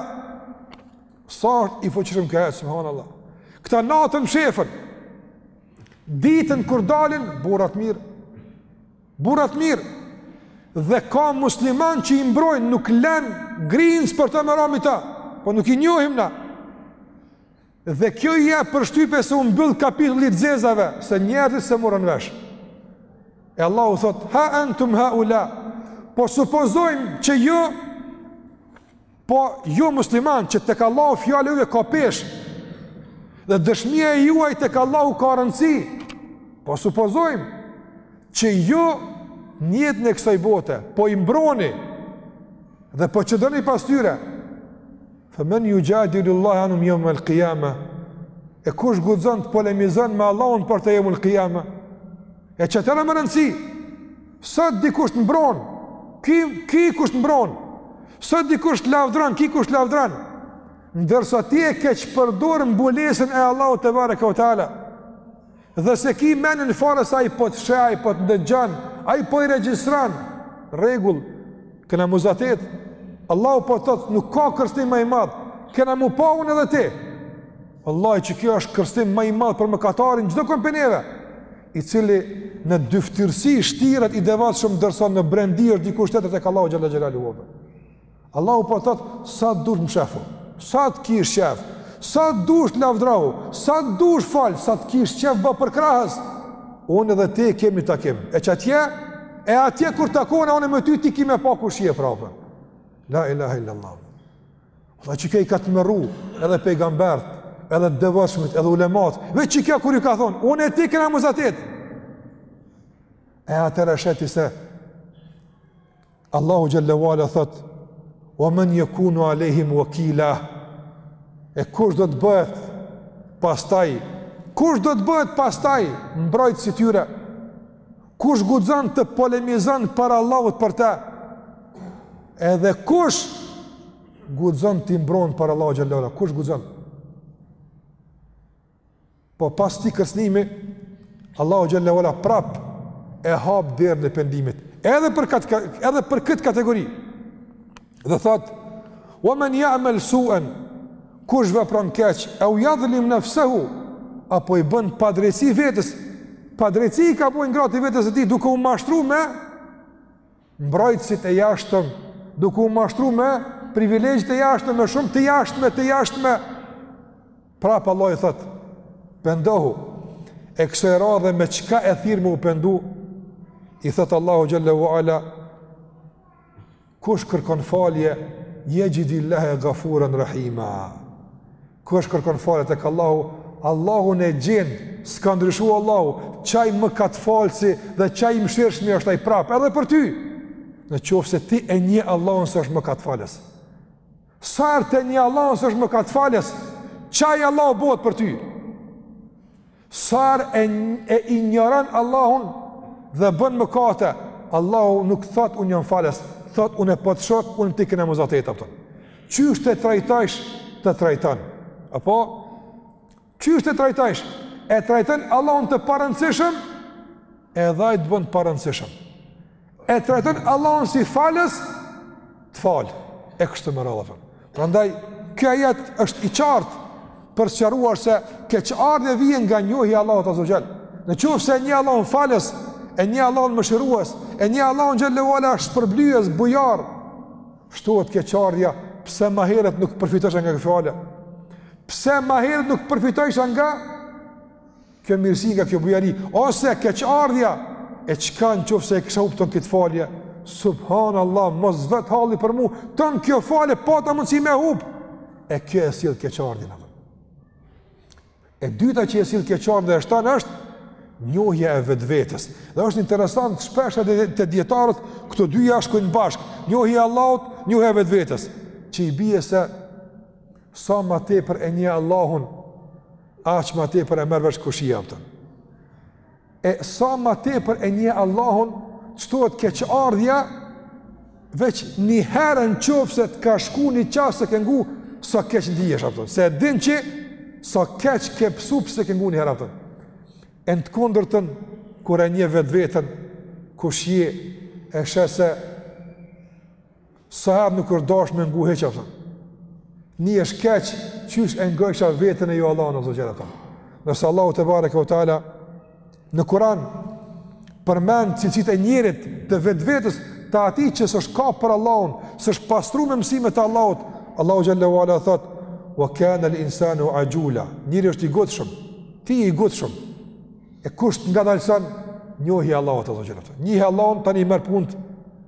sa ajet i fuqishëm ky, subhanallah. Këta natën mshefen. Ditën kur dalin burra t'mirë. Burra t'mirë dhe ka musliman që i mbrojnë, nuk lën grinc për të marrë me ta, po nuk i njohim na. Dhe kjo i jep përshtypje se u mbyll kapitulli i të zezave, se njerëzit s'e morën vesh. E Allahu thotë: "Ha antum haula" Po supozojmë që ju Po ju musliman që tek Allahu fjala e juve ka peshë. Dhe dëshmia e juaj tek Allahu ka rëndësi. Po supozojmë që ju në jetën e kësaj bote po i mbroni dhe po qëndroni pas tyre. Fa men yujadilu Allaha anhum yawm al-qiyama. E kush guxon të polemizon me Allahun për ta yawm al-qiyama? E tjetër me rëndësi, Sot dikush të mbron, ki, ki kush të mbron, sot dikush të lavdron, ki kush të lavdron, ndërsa ti e keqpërdor mbulesën e Allahut tebareke ve teala, dhe s'e ki menen fare se Ai po të sheh, Ai po të ndëgjan, Ai po i regjistran, rregull, kena m'u zatet, Allahu po thotë, nuk ka kërcnim më i madh, kena m'u pa unë edhe ti, vallahi që kjo është kërcnim më i madh për mëkatarin, çdokënd pi neve, i cili në dyfytyrësi shtiret i devotshëm ndërsa në brendi është dikush tjetër tek Allahu xhelle xhelaluhu. Allahu po thotë sa të dush mshefu, sa të kish qef, sa të dush lavdrohu, sa të dush fal, sa të kish qef bën përkrahës, unë dhe ti kemi takim, e qatje, e atje kur takohna unë me ty ti ki me pa kush je prapë. La ilaha illallah. Dhe qikjo i ka tmerru edhe pejgamberët, edhe devotshmit, edhe ulemat, veç qikjo kur i ka thonë, unë e ti kena m'u zatet. E atëherë e sheh ti se, Allahu xhelle ve ala thotë, wa man yakunu alayhim wakila, e kush do të bëhet pastaj, kush do të bëhet pastaj, mbrojtës i tyre, Kush guxon të polemizon para Allahut për të? Edhe kush guxon t'i mbron para Allahut xhelle ue ala? Kush guxon? Po pas këtij kërcënimi Allahu xhelle ue ala prap e hap derën e pendimit. Edhe për këtë edhe për këtë kategori. Dhe thot, ue men jamel suen, kush vepron keq, ev jadhlim nefsehu, apo i bën padrejtësi vetes, padrejtësi i ka bo i ngrati vetes së tij, duke u mashtru me mbrojtësit e jashtëm, duke u mashtru me privilegjet e jashtëm, me shumë të jashtme, të jashtme, prap Allahu i thot, pendohu, e kësaj radhe me çka e thirr me u pendu, i thotë Allahu xhelle ue ala, Kush kërkon falje, jexhidil-lahe gafuren rahima. Kush kërkon falje tek Allahu, Allahun e gjen, s'ka ndryshu Allahu, qaj mëkatfalësi dhe qaj mëshirshmi është ai prapë, edhe për ty, në qoftë se ti e njeh Allahun se është mëkatfalës. Sa herë t'e njeh Allahun se është mëkatfalës, qaj Allahu bëhet për ty. Sa herë e, e injoron Allahun dhe bën mëkate, Allahu nuk thot un jam falës, thot une po të shoh un ti kena mozate a kupton. Qysh t'e trajtojsh të trajton. Apo qysh t'e trajtojsh e trajton Allahun të parëndësishëm, edhe ai të bën të parëndësishëm. e trajton Allahun si falës, të fal, e kështu me radhë. Prandaj, kjo ajet është i qartë për të sqaruar se keqardhja vjen nga njohja e Allahut azze ue xhel. Në qoftë se e njeh Allahun falës, e njeh Allahun mëshirues, e njeh Allahun xhelle ue ala shpërblyes, bujar, shtohet keqardhja, pse ma herët nuk përfitojsha nga kjo falje? Pse ma herët nuk përfitojsha nga kjo mirësi nga kjo bujari, ose keqardhja, e çka në qoftë se e kisha hup, a kupton, këtë falje, subhanallah, mos vet halli për mu, tanë kjo falje, pata mundësi me hup, e kjo e sjell keqardhjen. E dyta që e sjell keqardhjen është, është njohja e vetvetes. Dhe është interesant, shpesh edhe te dijetarët, këto dyja shkojnë bashkë, njohja e Allahut, njohja e vetvetes, që i bie se, sa ma tepër e njeh Allahun, Aq më tepër e merr vesh kush je, a kupton. E sa më tepër e njeh Allahun, shtohet keqardhja veç një herë në qoftë se të ka shku një çast s'e ke ngu, sa keq ndihesh, a kupton, se e din që sa keq ke pësu pse s'e ke ngu një herë, a kupton, e në të kundërtën kur e njeh vetveten kush je e sheh se Sa herë nuk u dasht me ngu hiç apo. Nihesh keq qysh e ngojsha veten e jo Allahun azze ve xhel apo. Ndërsa Allahu tebareke ve teala në Kur'an përmend cilësitë e njerit të vetvetes të atij që s'është kap për Allahun, s'është pastru me mësimet e Allahut, Allahu xhel-le ve ala thot: "Wa kana al-insanu ajula." Njeri është i ngutshëm. Ti je i ngutshëm. E kush të ngadalson njohja e Allahut azze ve xhel apo. Njihi Allahun tani i merr puntë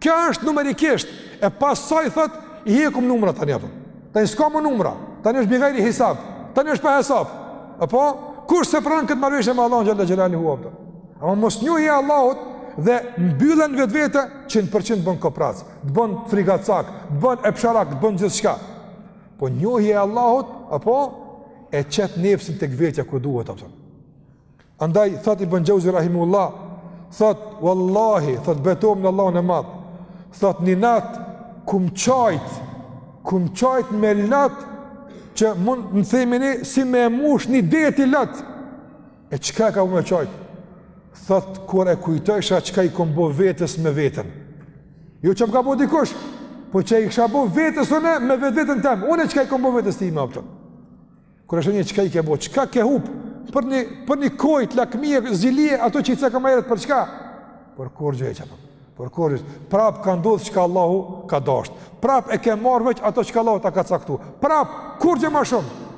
Kjo është numerikisht, e pas saj thot, i hekum numrat tani apo. Tani s'ka më numra, tani është bigajri hisab, tani është pa hesab. Apo, kush s'e pran këtë marrëveshje me Allahun xhel-le xhelaluhu apo. Ama mosnjohja e Allahut dhe mbyllja n'vetvete, 100% të bon koprrac, të bon frigacak, të bon epsharak, të bon gjithçka. Po njohja e Allahut, apo, e qet nefsin tek vetja ku duhet, apo. Andaj thot Ibn Xhauzi rahimehullah, thot wallahi, thot betohem në Allahun e Madh. Thot ni natë kum qajt, kum qajt me lat që mund të themi ne si me mush një deti lat. E çka e ka bo me qajt? Thot kur e kujtojsha çka i kum bo vetes me veten. Jo ça m'ka bo dikush, po ça i kisha bo vetes unë me vetveten tem. Unë çka i kum bo vetes time apo. Kur e sheh çka i ke bo, çka ke hup? Për një për një koj të lakmie, zilie, ato që i ceka ma herët për çka? Për kurgjë hiç apo. Për kurgjë. Prap ka ndodh çka Allahu ka dasht. Prap e ke marr veç ato çka Allahu ta ka caktu. Prap kurgjë ma shumë.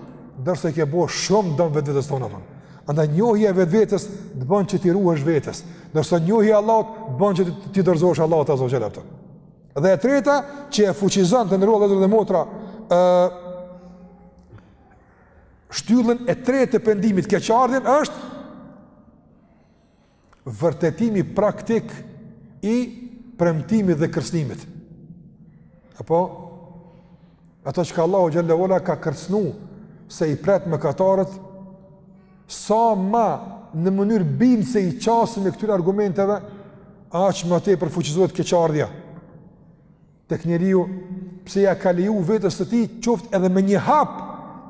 Ndërsa i ke bo shumë dëm vetvetes tone apo. Andaj njohja e vetvetes të bon që t'i ruhesh vetes. Ndërsa njohja e Allahut t'bon që t'i dorëzohesh Allahut azze ve xhel apo. Dhe e treta që e fuqizon të nderuar vëllezër dhe motra, ë shtyllën e tretë të pendimit keqardhjen është vërtetimi praktik i premtimit dhe kërcënimit. Apo ato çka Allahu xhel-le ve ala ka kërcënu se i pret mëkatarët sa ma në mënyrë bindëse i qasemi këtyre argumenteve, aq më tepër fuqizohet keqardhja. Tek njeriu pse ia ka leju vetes së tij qoftë edhe me një hap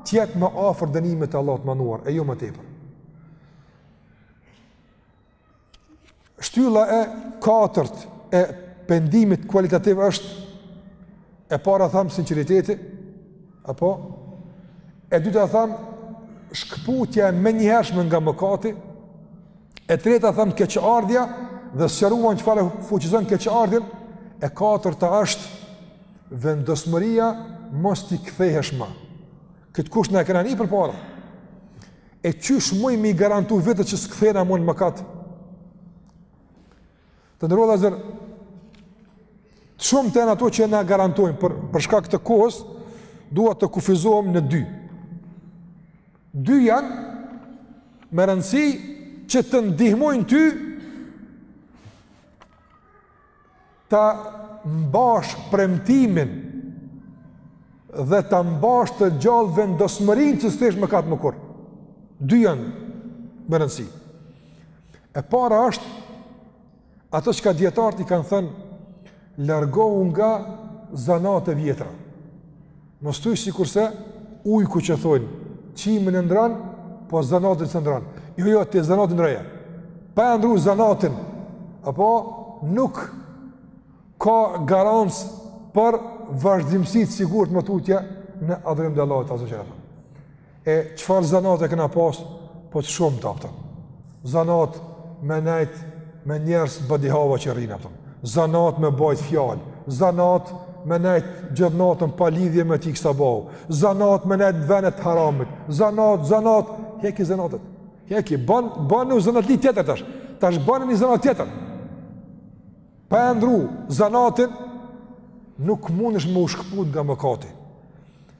të jetë më afër dënimit të Allahut madhëruar e jo më tepër. Shtylla e katërt e pendimit kualitativ është e para thamë sinqeriteti apo e dyta thamë shkputja e menjëhershme nga mëkati E treta thamë keqardhja dhe sqaruam çfarë e fuqizon keqardhjen, e katërta është vendosmëria mos t'i kthehesh ma. Këtë kusht na e kena ni përpara. E qysh muj me i garantu vetit që s'kthena ma n'mëkat? Të nderuar vëllezër, shumë të janë ato që na garantojnë, për, për shkak të kohës, dua të kufizohem në dy. Dy janë, me rëndësi, që të ndihmojnë ty, ta mbash premtimin, dhe ta mbash të gjallë vendosmërin që së të eshtë më katë më kur. Dy janë, me rëndësi. E para është ajo çka dijetarët i kanë thënë largohu nga zanatet e vjetra. Mos t'jesh sikurse ujku që thonë, qimën e ndrron, po zanatin s'e ndrron. Jo, jo, ti zanatin ndrroje. Pa e ndrru zanatin, apo nuk ka garancë për vazhdimësi të sigurt më tutje në adhurim të Allahut azze ve xhel. E çfarë zanate kena pas, po të shumta, a kupton. Zanat me nejt, me njerëz badihava që rrinë, a kupton. Zanat me bajt fjalë, zanat me nejt gjithë natën pa lidhje me ti kësa bau. Zanat me nejt në vene t'haramit, zanat, zanat, heki zanatet. Heki, ban, banu zanatli tjetër tash, tash bane një zanat tjetër. Pa e ndrru, zanatin nuk mundesh ti me u shkëput nga mëkati.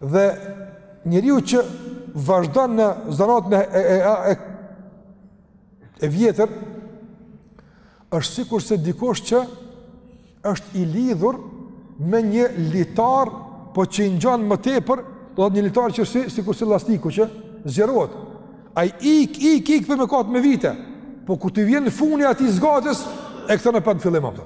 Dhe njeriu që vazhdon në zanatin e e e e, e vjetër është sikurse dikush që është i lidhur me një litar po që zgjatet më tepër, do të thotë një litar që si sikurse llastiku që zgjerohet. Ai ik ik ik pej mëkatit me vite. Po kur t'i vjen fundi atij zgjatës e kthen në pikënfillim apo.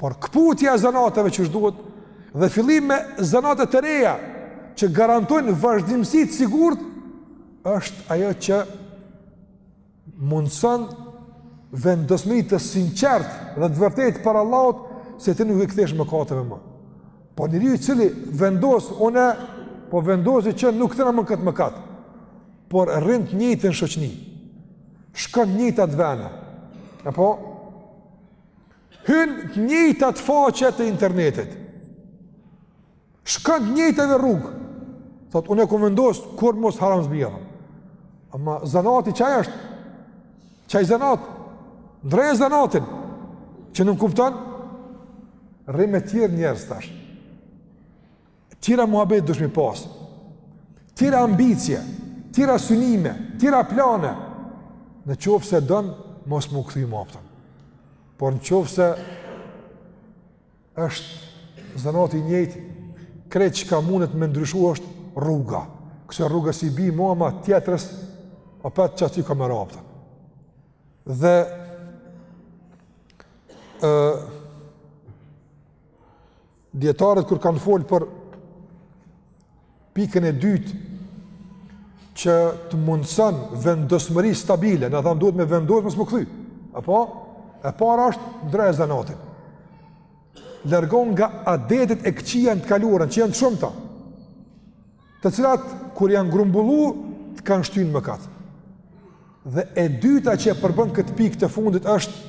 Por këputja e zanateve që s'duhet dhe fillim me zanate të reja që garantojnë vazhdimësi të sigurt është ajo që mundëson vendosmëri të sinqert dhe të vërtetë para Allahut se ti nuk i kthehesh mëkateve më. Po njeriu i cili vendos, unë po vendosi që nuk kthena më në këtë mëkat, por rrin t'njëjtën shoqni, shkon njëjtat vene, apo, hyn të njëjtat faqe të internetit. Shkon të njëjtave rrugë. Thotë unë kam vendos kurrë më n'haram s'bie. Ama zanati qaj është? Qaj zanat? Ndrroje zanatin. Që më kupton? Rri me tjerë njerëz tash. Tjera muhabete dush me i pas. Tjera ambicie, tjera synime, tjera plane. Në qoftë se don mos m'u kthy më, a kupton. Por në qoftë se është zanati i njëjtë, krejt çka mundet me ndryshu është rruga. Kësaj rruge s'i bi më, ama tjetrës, opet qaty ka me ra, a kupton. Dhe... Uh, Dijetarët kur kanë folë për pikën e dytë që të mundëson vendosmëri stabile, na thamë duhet me vendosë mos m'u kthy. Apo? E para është ndrreje zanatin. Largohu nga adetet e këqija në të kaluarën, që janë të shumta. Të cilat, kur janë grumbullu, të kanë shty në mëkat. Dhe e dyta që e përbën këtë pikë të fundit është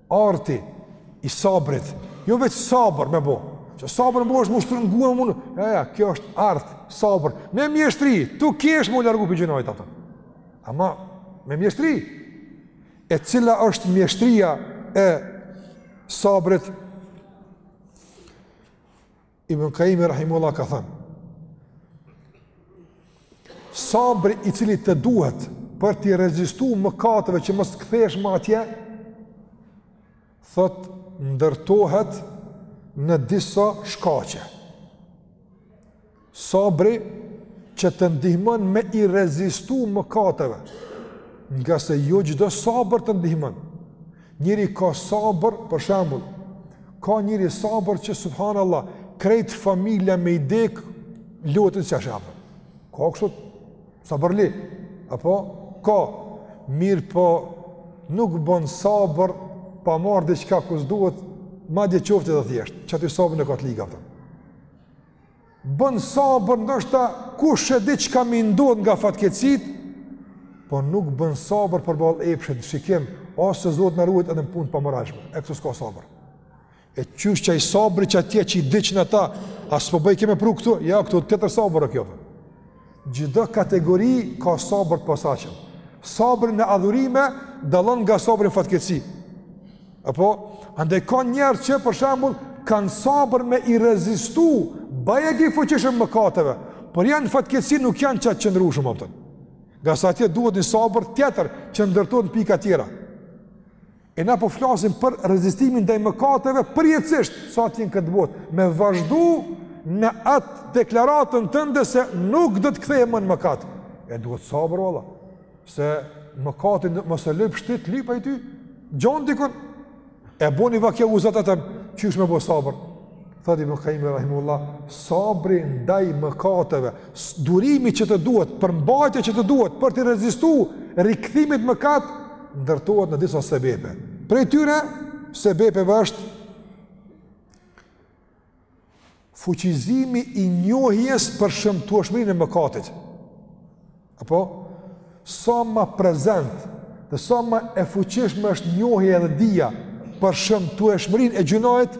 Arti i sabrit, jo veç sabër me bo. Qaj sabër me bo është m'u shtrëngu e m'u mundu. Ja, ja, kjo është art, sabër. Me mjeshtri, tu kesh m'u largu prej gjynahit ato. Ama, me mjeshtri. E cila është mjeshtria e sabrit? Ibn Kajimi rahimehullah ka thënë, sabri i cili të duhet për t'i rezistu mëkateve që mos të kthehesh më atje, thotë ndërtohet në disa shkaqe. Sabri që të ndihmon me i rezistu mëkateve, ngase jo çdo sabër të ndihmon, Njeri ka sabër, për shembull, ka njeri sabër që subhanallah krejt familja me i dek lotin s'ia sheh. A po ka kështu sabërli, apo? Ka, mirëpo nuk bën sabër pa marrë diçka ku s'duhet, madje qoftë edhe thjesht, qaty sabrin e ka të lig, a kupton. bën sabër ndoshta kush e di çka me i ndodh nga fatkeqësitë, po nuk bën sabër përballë epshit, shikim, ose Zoti na ruajt edhe në punë të pamoralshme, e këtu s'ka sabër. E qysh qaj sabri që atje që i diqën ata, a s'po bajke me pru këtu, ja këtu tjetër sabër o kjo. Çdo kategori ka sabër të posaçëm. Sabri në adhurime dallon nga sabri në fatkeqësi. Apo, andaj ka njerëz që për shembull kanë sabër me i rezistu bajagi fuqishëm mëkateve, por ja në fatkeqësi nuk janë qaq të qëndrueshëm, a kupton. Ngase atje duhet një sabër tjetër që ndërtohet në pika tjera. E na po flasim për rezistimin ndaj mëkateve përjetësisht sa t'je në këtë botë, me vazhdu në atë deklaratën tënde se nuk do të kthehem në mëkat. E duhet sabër, vallah. Se mëkati, në mos e lypsh ti, të lyp ai ty, gjon dikun, e bo një vakja u zëtë atëm, qysh me bo sabër. Thotë Ibn Kajimi, Rahimullah, sabri ndaj mëkateve, durimi që të duhet, përmbajtja që të duhet, për t'i rezistu rikthimit në mëkat, ndërtohet në disa sebepe. Prej tyre, sebepeve është Fuqizimi i njohjes për shëmtueshmërinë e mëkatit. Apo sa më prezent dhe sa më e fuqishme është njohja dhe dija për shëmtueshmërinë e gjynahit,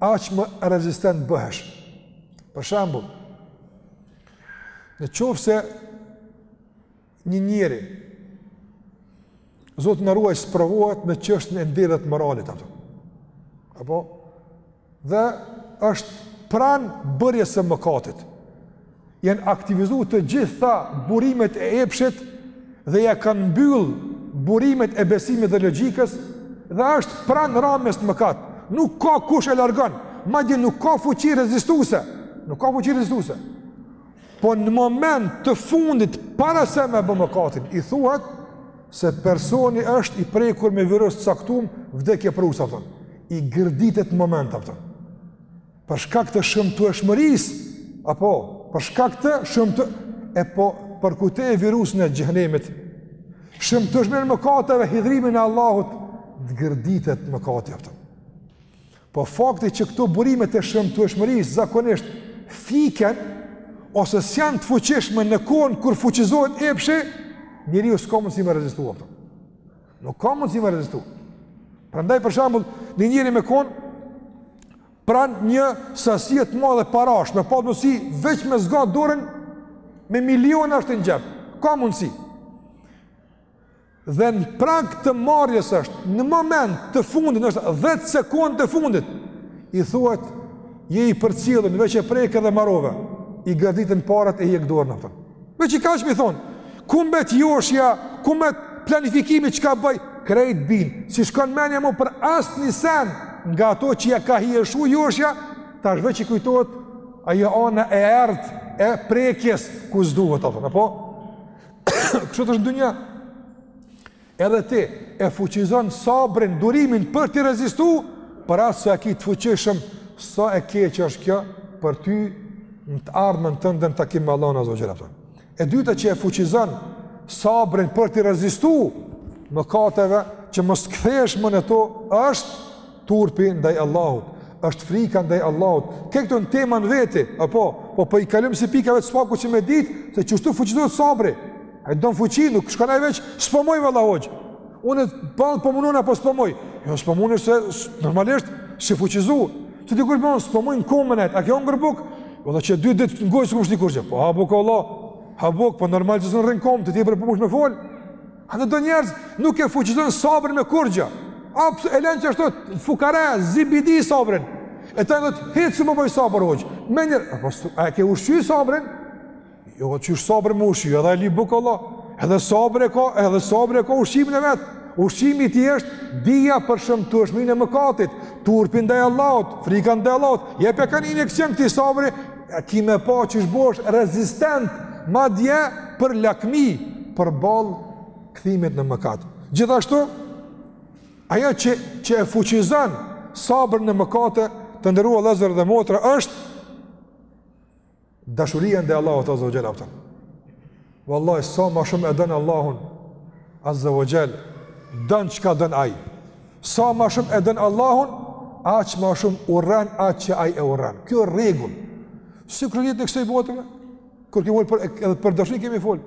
aq më rezistent bëhesh. Për shembull, në qoftë se Një njeri, Zoti na ruajt, sprovohet në çështjen e nderit, të moralit, a kupton? Apo? Dhe është pranë bërjes së mëkatit. Janë aktivizu të gjitha burimet e epshit dhe ia kanë mbyll burimet e besimit dhe logikës dhe është pranë ramjes në mëkat. Nuk ka kush e largon, madje nuk ka fuqi rezistuse. Nuk ka fuqi rezistuse. Po në moment të fundit para se me bë mëkatin, i thuhet se personi është i prekur me virus të caktuar, vdekjeprurës, a kupton. I gërditet në moment, a kupton. Për shkak të shëmtueshmërisë apo për shkak të shëmtu... E po përkujte virusin e xhehenemit, shëmtueshmërinë e mëkateve, hidhrimin e Allahut të gërditet mëkati, a kupton. Po fakti që këto burime të shëmtueshmërisë zakonisht fiken ose s'janë të fuqishme në kohën kur fuqizohet epshi, njeriu s'ka mundësi me rezistu, a kupton. Nuk ka mundësi me rezistu. Prandaj për shembull, një njeri me kon pranë një sasie të madhe parash, me pas mundësi veç me zgat dorën me miliona është në xhep. Ka mundësi. Dhe në prag të marrjes është, në moment të fundit, ndoshta 10 sekonda të fundit, i thuhet, je i përcjellun, veç e preke dhe marove, i gërditen parat e hjek dorën, a kupton. Veç qikaq me i thonë, ku mbet joshja, ku mbet planifikimi çka bëj, krejt bin, s'i shkon menja mo për asnjë sen, nga ato që ia ka hijeshu joshja, tash veç i kujtohet ajo anë e errët e prekjes, ku s'duhet, a kupton, apo? Kështu të është dynja. Edhe ti e fuqizon sabrin, durimin për t'i rezistu, për aq sa e ki të fuqishëm, sa e keqe është kjo, për ty në të ardhmen tënde, në takim me Allahun azze ue xhel. E dyta që e fuqizon sabrin për t'i rezistu mëkateve që mos kthehesh më në to, është Turpi ndaj Allahut, është frika ndaj Allahut. Këto janë tema në vete, apo, po po i kalojm si pika vetëm së paku që me ditë, se qashtu fuqizot sabri, ai don fuqi, nuk shkon ai veç, s'po muj valla hoxh, unë valla po mundona po s'po muj, jo s'po munesh se normal s'e ki fuqizu, që t'i kërë përmon, s'po muj në komë, a ke hongër buk, valla qe dy ditë në gojë s'kom shti kurgjo, po ha buk vëlla, ha buk, po normal që s'un rrin n'komë, të ti për përmush me folë, Edhe do njerëz nuk e fuqizojnë sabrin me kurgja. Apo e lën qashtu fukara zibidi sabrin. E tani thotë hiç s'muj bëj sabër hoxh. More njeri, po a e ke ushqy sabrin? Jo, qysh sabrin me ushqy, edhe lyp buk vëlla. Edhe sabri e ka, edhe sabri e ka ushqimin e vet. Ushqimi i tij është dija për shëmtueshminë e mëkatit, turpi ndaj Allahut, frika ndaj Allahut. Jepja këtë injeksion këtij sabri, E ki me pa qysh bohesh rezistent madje për lakmi, përballë kthimit në mëkat. Gjithashtu, ajo që, që e fuqizon sabrin në mëkate të nderuar vëllezër dhe motra është dashuria ndaj Allahut Azza wa Jall, a kupton. Wallahi sa ma shumë e don Allahun Azza wa Jall, don çka don Ai. Sa ma shumë e don Allahun, aq ma shumë urren atë që Ai e urren. Kjo është rregull. Sikur njeri në kësaj bote, kur kemi fol për, për dashni kemi fol.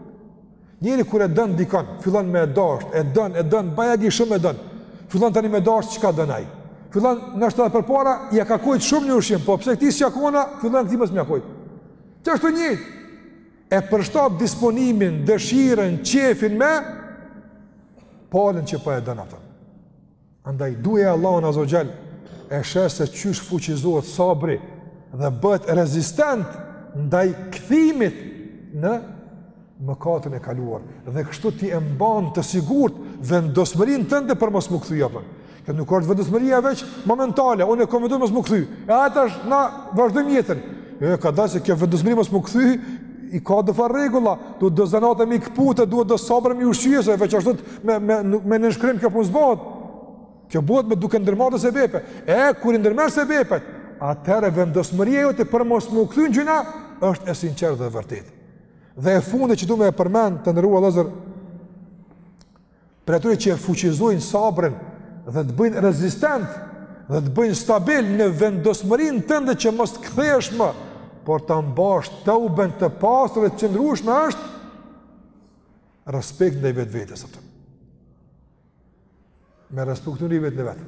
Njeri kur e don dikon, fillon me dash, e don, e don, bajagi shumë e don. Fillon tani me dash çka don Ai. Fillon ndoshta përpara, ja ka kojt shumë një ushqim, po pse këtij s'ja kon, fillon këtij mos me ja kojt. Qashtu njeri E përshtat disponimin, dëshirën, qejfin me palën që po e don, a kupton. Andaj, duaje Allahun Azza wa Jall, e sheh se qysh fuqizohet sabri dhe bëhet rezistent ndaj kthimit në mëkatin e kaluar. Dhe kështu ti e mban të sigurt vendosmërinë tënde për mos me u kthy, a kupton. Kjo nuk është vendosmëria veç momentale, unë e kom vendos mos me u kthy. E tash të vazhdojmë jetën. Jo, kadalë se kjo vendosmëri mos me u kthy i ka do far rregulla, do do zanate me i kputë, duhet do sabër me ushqy, se veç ashtu me me me nënshkrim kjo punë s'bohet. Kjo bëhet me duke ndërmarrë sebepe. E kur i ndërmerr sebepe, atëherë vendosmëria jote për mos me u kthy n'gjynah është e sinqertë dhe e vërtetë. Dhe e fundit që duhet të përmend të nderuar vëllezër Prej atyre që e fuqizojnë sabrin dhe të bëjnë rezistent dhe të bëjnë stabil në vendosmërinë tënde që mos të kthehesh më, por ta mbash teuben të pastër e të qëndrueshme është, respekti ndaj vetvetes, a kupton. Me respektu njeri veten e vet.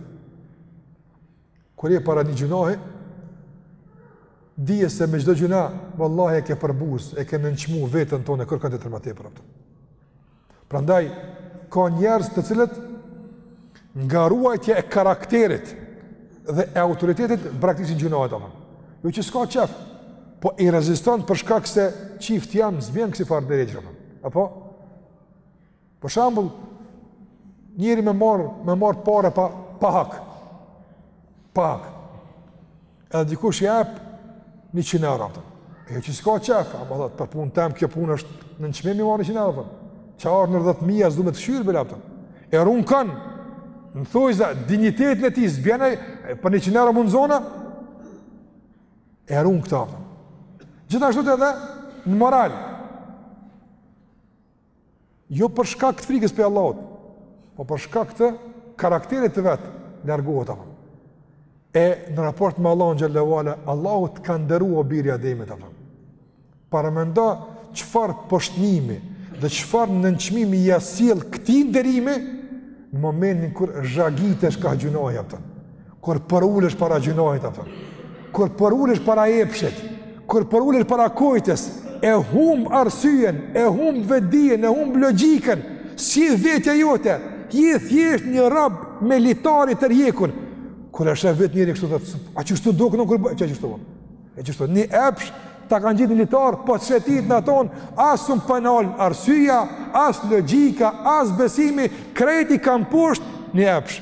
Kur je para një gjynahi, dije se me çdo gjynah, vallahi e ke përbuz, e ke nënçmu veten tone, kërkan tjetër ma tepër, a kupton. Prandaj ka njerëz të cilët nga ruajtja e karakterit dhe e autoritetit braktisin gjynahet apo. Jo që s'ka qejf, po i reziston për shkak se çift jam s'bjen kësi far derexhe apo. Apo për shembull njeri me marrë me marrë pare pa pa hak. Pa hak. Edhe dikush i jep 100 euro, a kupton. Jo që s'ka qef, ama thotë, për punë tem, kjo punë është nënçmim me i marrë 100 euro, që arë në 10.000, s'du me të shti n'bela, a kupton. E run kanë, në thoi se dinjitetin e tij, s'bjen për 100 euro mund zona, e run këta, a kupton. Gjithashtu edhe në moral, Jo për shkak të frikës prej Allahut, po për shkak të karakterit të vet, largohet, a kupton. E në raport me Allahun xhelle ve ala, Allahu të ka nderu o biri i Ademit, a kupton. Paramendo çfarë poshtënimi dhe çfarë nënçmimi ia sjell këtij nderimi në momentin kur zhagitesh kah gjynahi, a kupton. Kur përulesh para gjynahit, a kupton, kur përulesh para epshit, kur përulesh para kojtes, e humb arsyen, e humb vetëdijen, e humb logjikën, s'je vetja jote, je thjesht një rob me litar i tërhjekun, kur e shef veten njeri kështu thotë a qështu dukna kur bëjë, qështu bëjë, e qështu, një epsh, ta ka ngjit një litar, po të shetit a kupton, as s'mun ta nal arsyeja, as logjika, as besimi, krejt i ka mposht një epsh.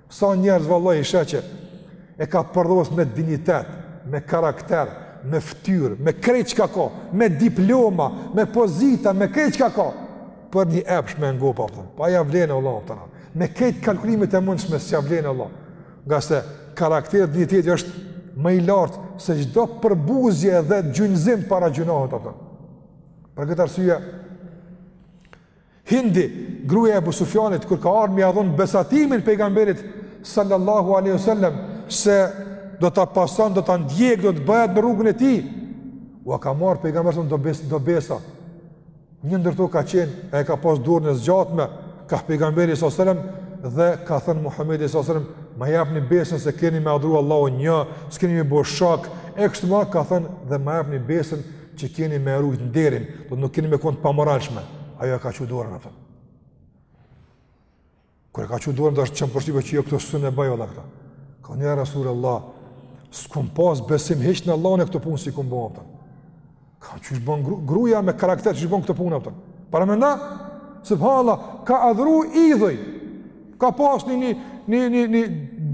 Sa njerëz vallahi i sheh që e ka përdhos me dinjitet, me karakter, me ftyrë, me krejt çka ka, me diploma, me pozita, me krejt çka ka. Për një epsh me e ngop, a kupton. A ja vlen vallahi, a kupton. Me krejt kalkulimet e mundshme s'ja vlen vallahi. Ngase karakteri, dinjiteti është më i lartë se çdo përbuzje dhe gjunjëzim para gjynahit, a kupton. Për këtë arsye Hindi, gruaja e Abu Sufjanit kur ka ardhur me ia dhënë besatimin pejgamberit sallallahu alaihi wasallam se do ta pason, do ta ndjek, do të bëhet në rrugën e tij. Ua ka marr pejgamberi do bes do besa. Një ndër to ka qenë, ajo e ka pas dorën e zgjatme kah pejgamberi sallallahu alaihi wasallam dhe ka thënë Muhamedi sallallahu alaihi wasallam, "Ma japni besën se keni me adhuru Allahun një, s'keni me i bo shok." E kështu me radhë, ka thënë dhe ma japni besën që keni me rujt nderin, do të thotë nuk keni me konë të pamoralshme, ajo e ka hek dorën, a kupton. Kur e ka hek dorën, do është qëmë përshqipë që jo këto sene e bajo dhe këta. Ka ja Resulallah, s'kom pas besim hiç në Allah e këtë punë s'e kom bo, a kupton. A qysh bon gruja me karakter qysh bon këtë punë, a kupton. Paramendo, subhanallah, ka adhuru idhuj, Ka pas një një një një një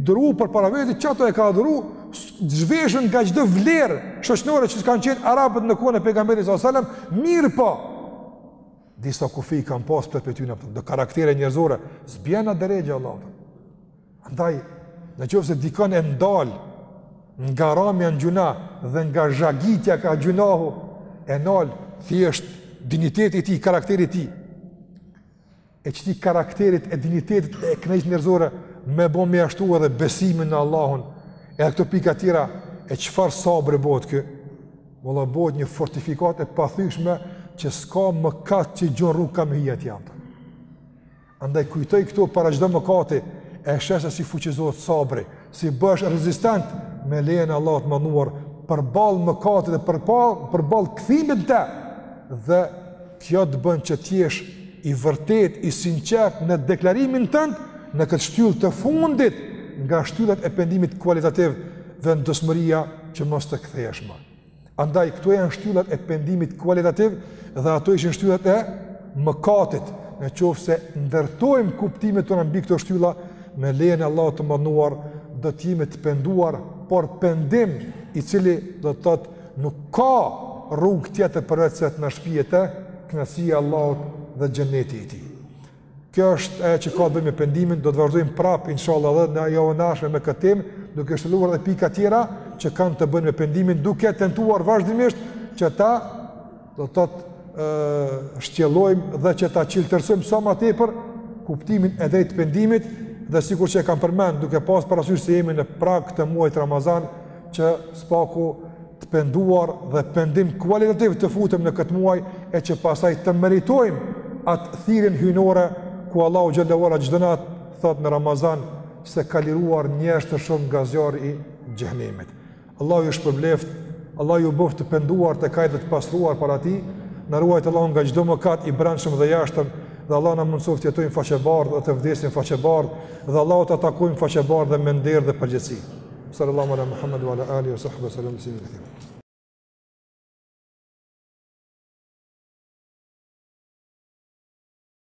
dru përpara vetit, q'ato e ka adhuru, zhveshën nga çdo vlerë shoqnore që kanë qenë arabët në kohën e pejgamberit sallallahu alajhi wasallam, mirëpo disa kufij kanë pas prej tyne për do karaktere njerëzore, s'bjen n'derexhe, vallah. Andaj në qoftë se dikon e ndal nga ramja në gjynah dhe nga zhagitja ka gjynahu e nal thjesht dinjiteti i tij, karakteri i tij. e qëtij karakterit, e dinjitetit, e krenarisë njerëzore, me bo bashkë edhe besimin në Allahun, edhe këto pika tjera, e çfarë sabri bohet ky, vallah bohet një fortifikat e pathyshme, që s'ka mëkat që gjon rrugë ka me hi atje ma. Andaj kujtoji këto para çdo mëkati, e sheh se si fuqizohet sabri, si bëhesh rezistent me lejën e Allahut madhnuar, përballë mëkatit dhe përballë kthimit te, dhe Kjo të bën që të jesh i vërtetë, i sinqertë në deklarimin tënd në këtë shtyllë të fundit nga shtyllat e pendimit kualitativ, vendosmëria që mos të kthehesh më. Andaj këto janë shtyllat e pendimit kualitativ dhe ato ishin shtyllat e mëkatit. Në qoftë se ndërtojmë kuptimet tona mbi këto shtylla me lejen e Allahut të madhnuar, do të jemi të penduar, por pendim i cili do të thotë Nuk ka rrugë tjetër përveçse të na shpie te knaqsia e Allahut dhe xhenneti i tij. Kjo është ajo që ka të bëjë me pendimin, do të vazhdojmë prapë, inshallah edhe në javën e ardhshme me këtë temë, duke shtjelluar edhe pika tjera që kanë të bëjnë me pendimin, duke tentuar vazhdimisht që ta do të thotë shtjellojmë dhe që ta çiltërsojmë sa ma tepër kuptimin e drejtë të pendimit dhe sikur që e kam përmend duke pas parasysh se jemi në prag të muajit Ramazan që së paku të penduar dhe pendim kualitativ të futemi në këtë muaj e që pastaj të meritojmë atë thirrjen hyjnore ku Allahu xhel-le ue ala çdo natë thotë në Ramazan se ka liruar njerëz të shumtë nga zjarri i xhehnemit. Allahu ju shpërbleftë, Allahu ju boftë të penduar tek ai dhe të pastruar para tij, na ruajtë Allahu nga çdo mëkat i brendshëm dhe i jashtëm, dhe Allahu na mundësoftë të jetojmë faqebardhë dhe të vdesim faqebardhë, dhe Allahun ta takojmë faqebardhë dhe me nder dhe përgjegjësi. Sallallahu ala Muhammed wa ala alihi, wa sahbihi, sallallahu ala Muhammedu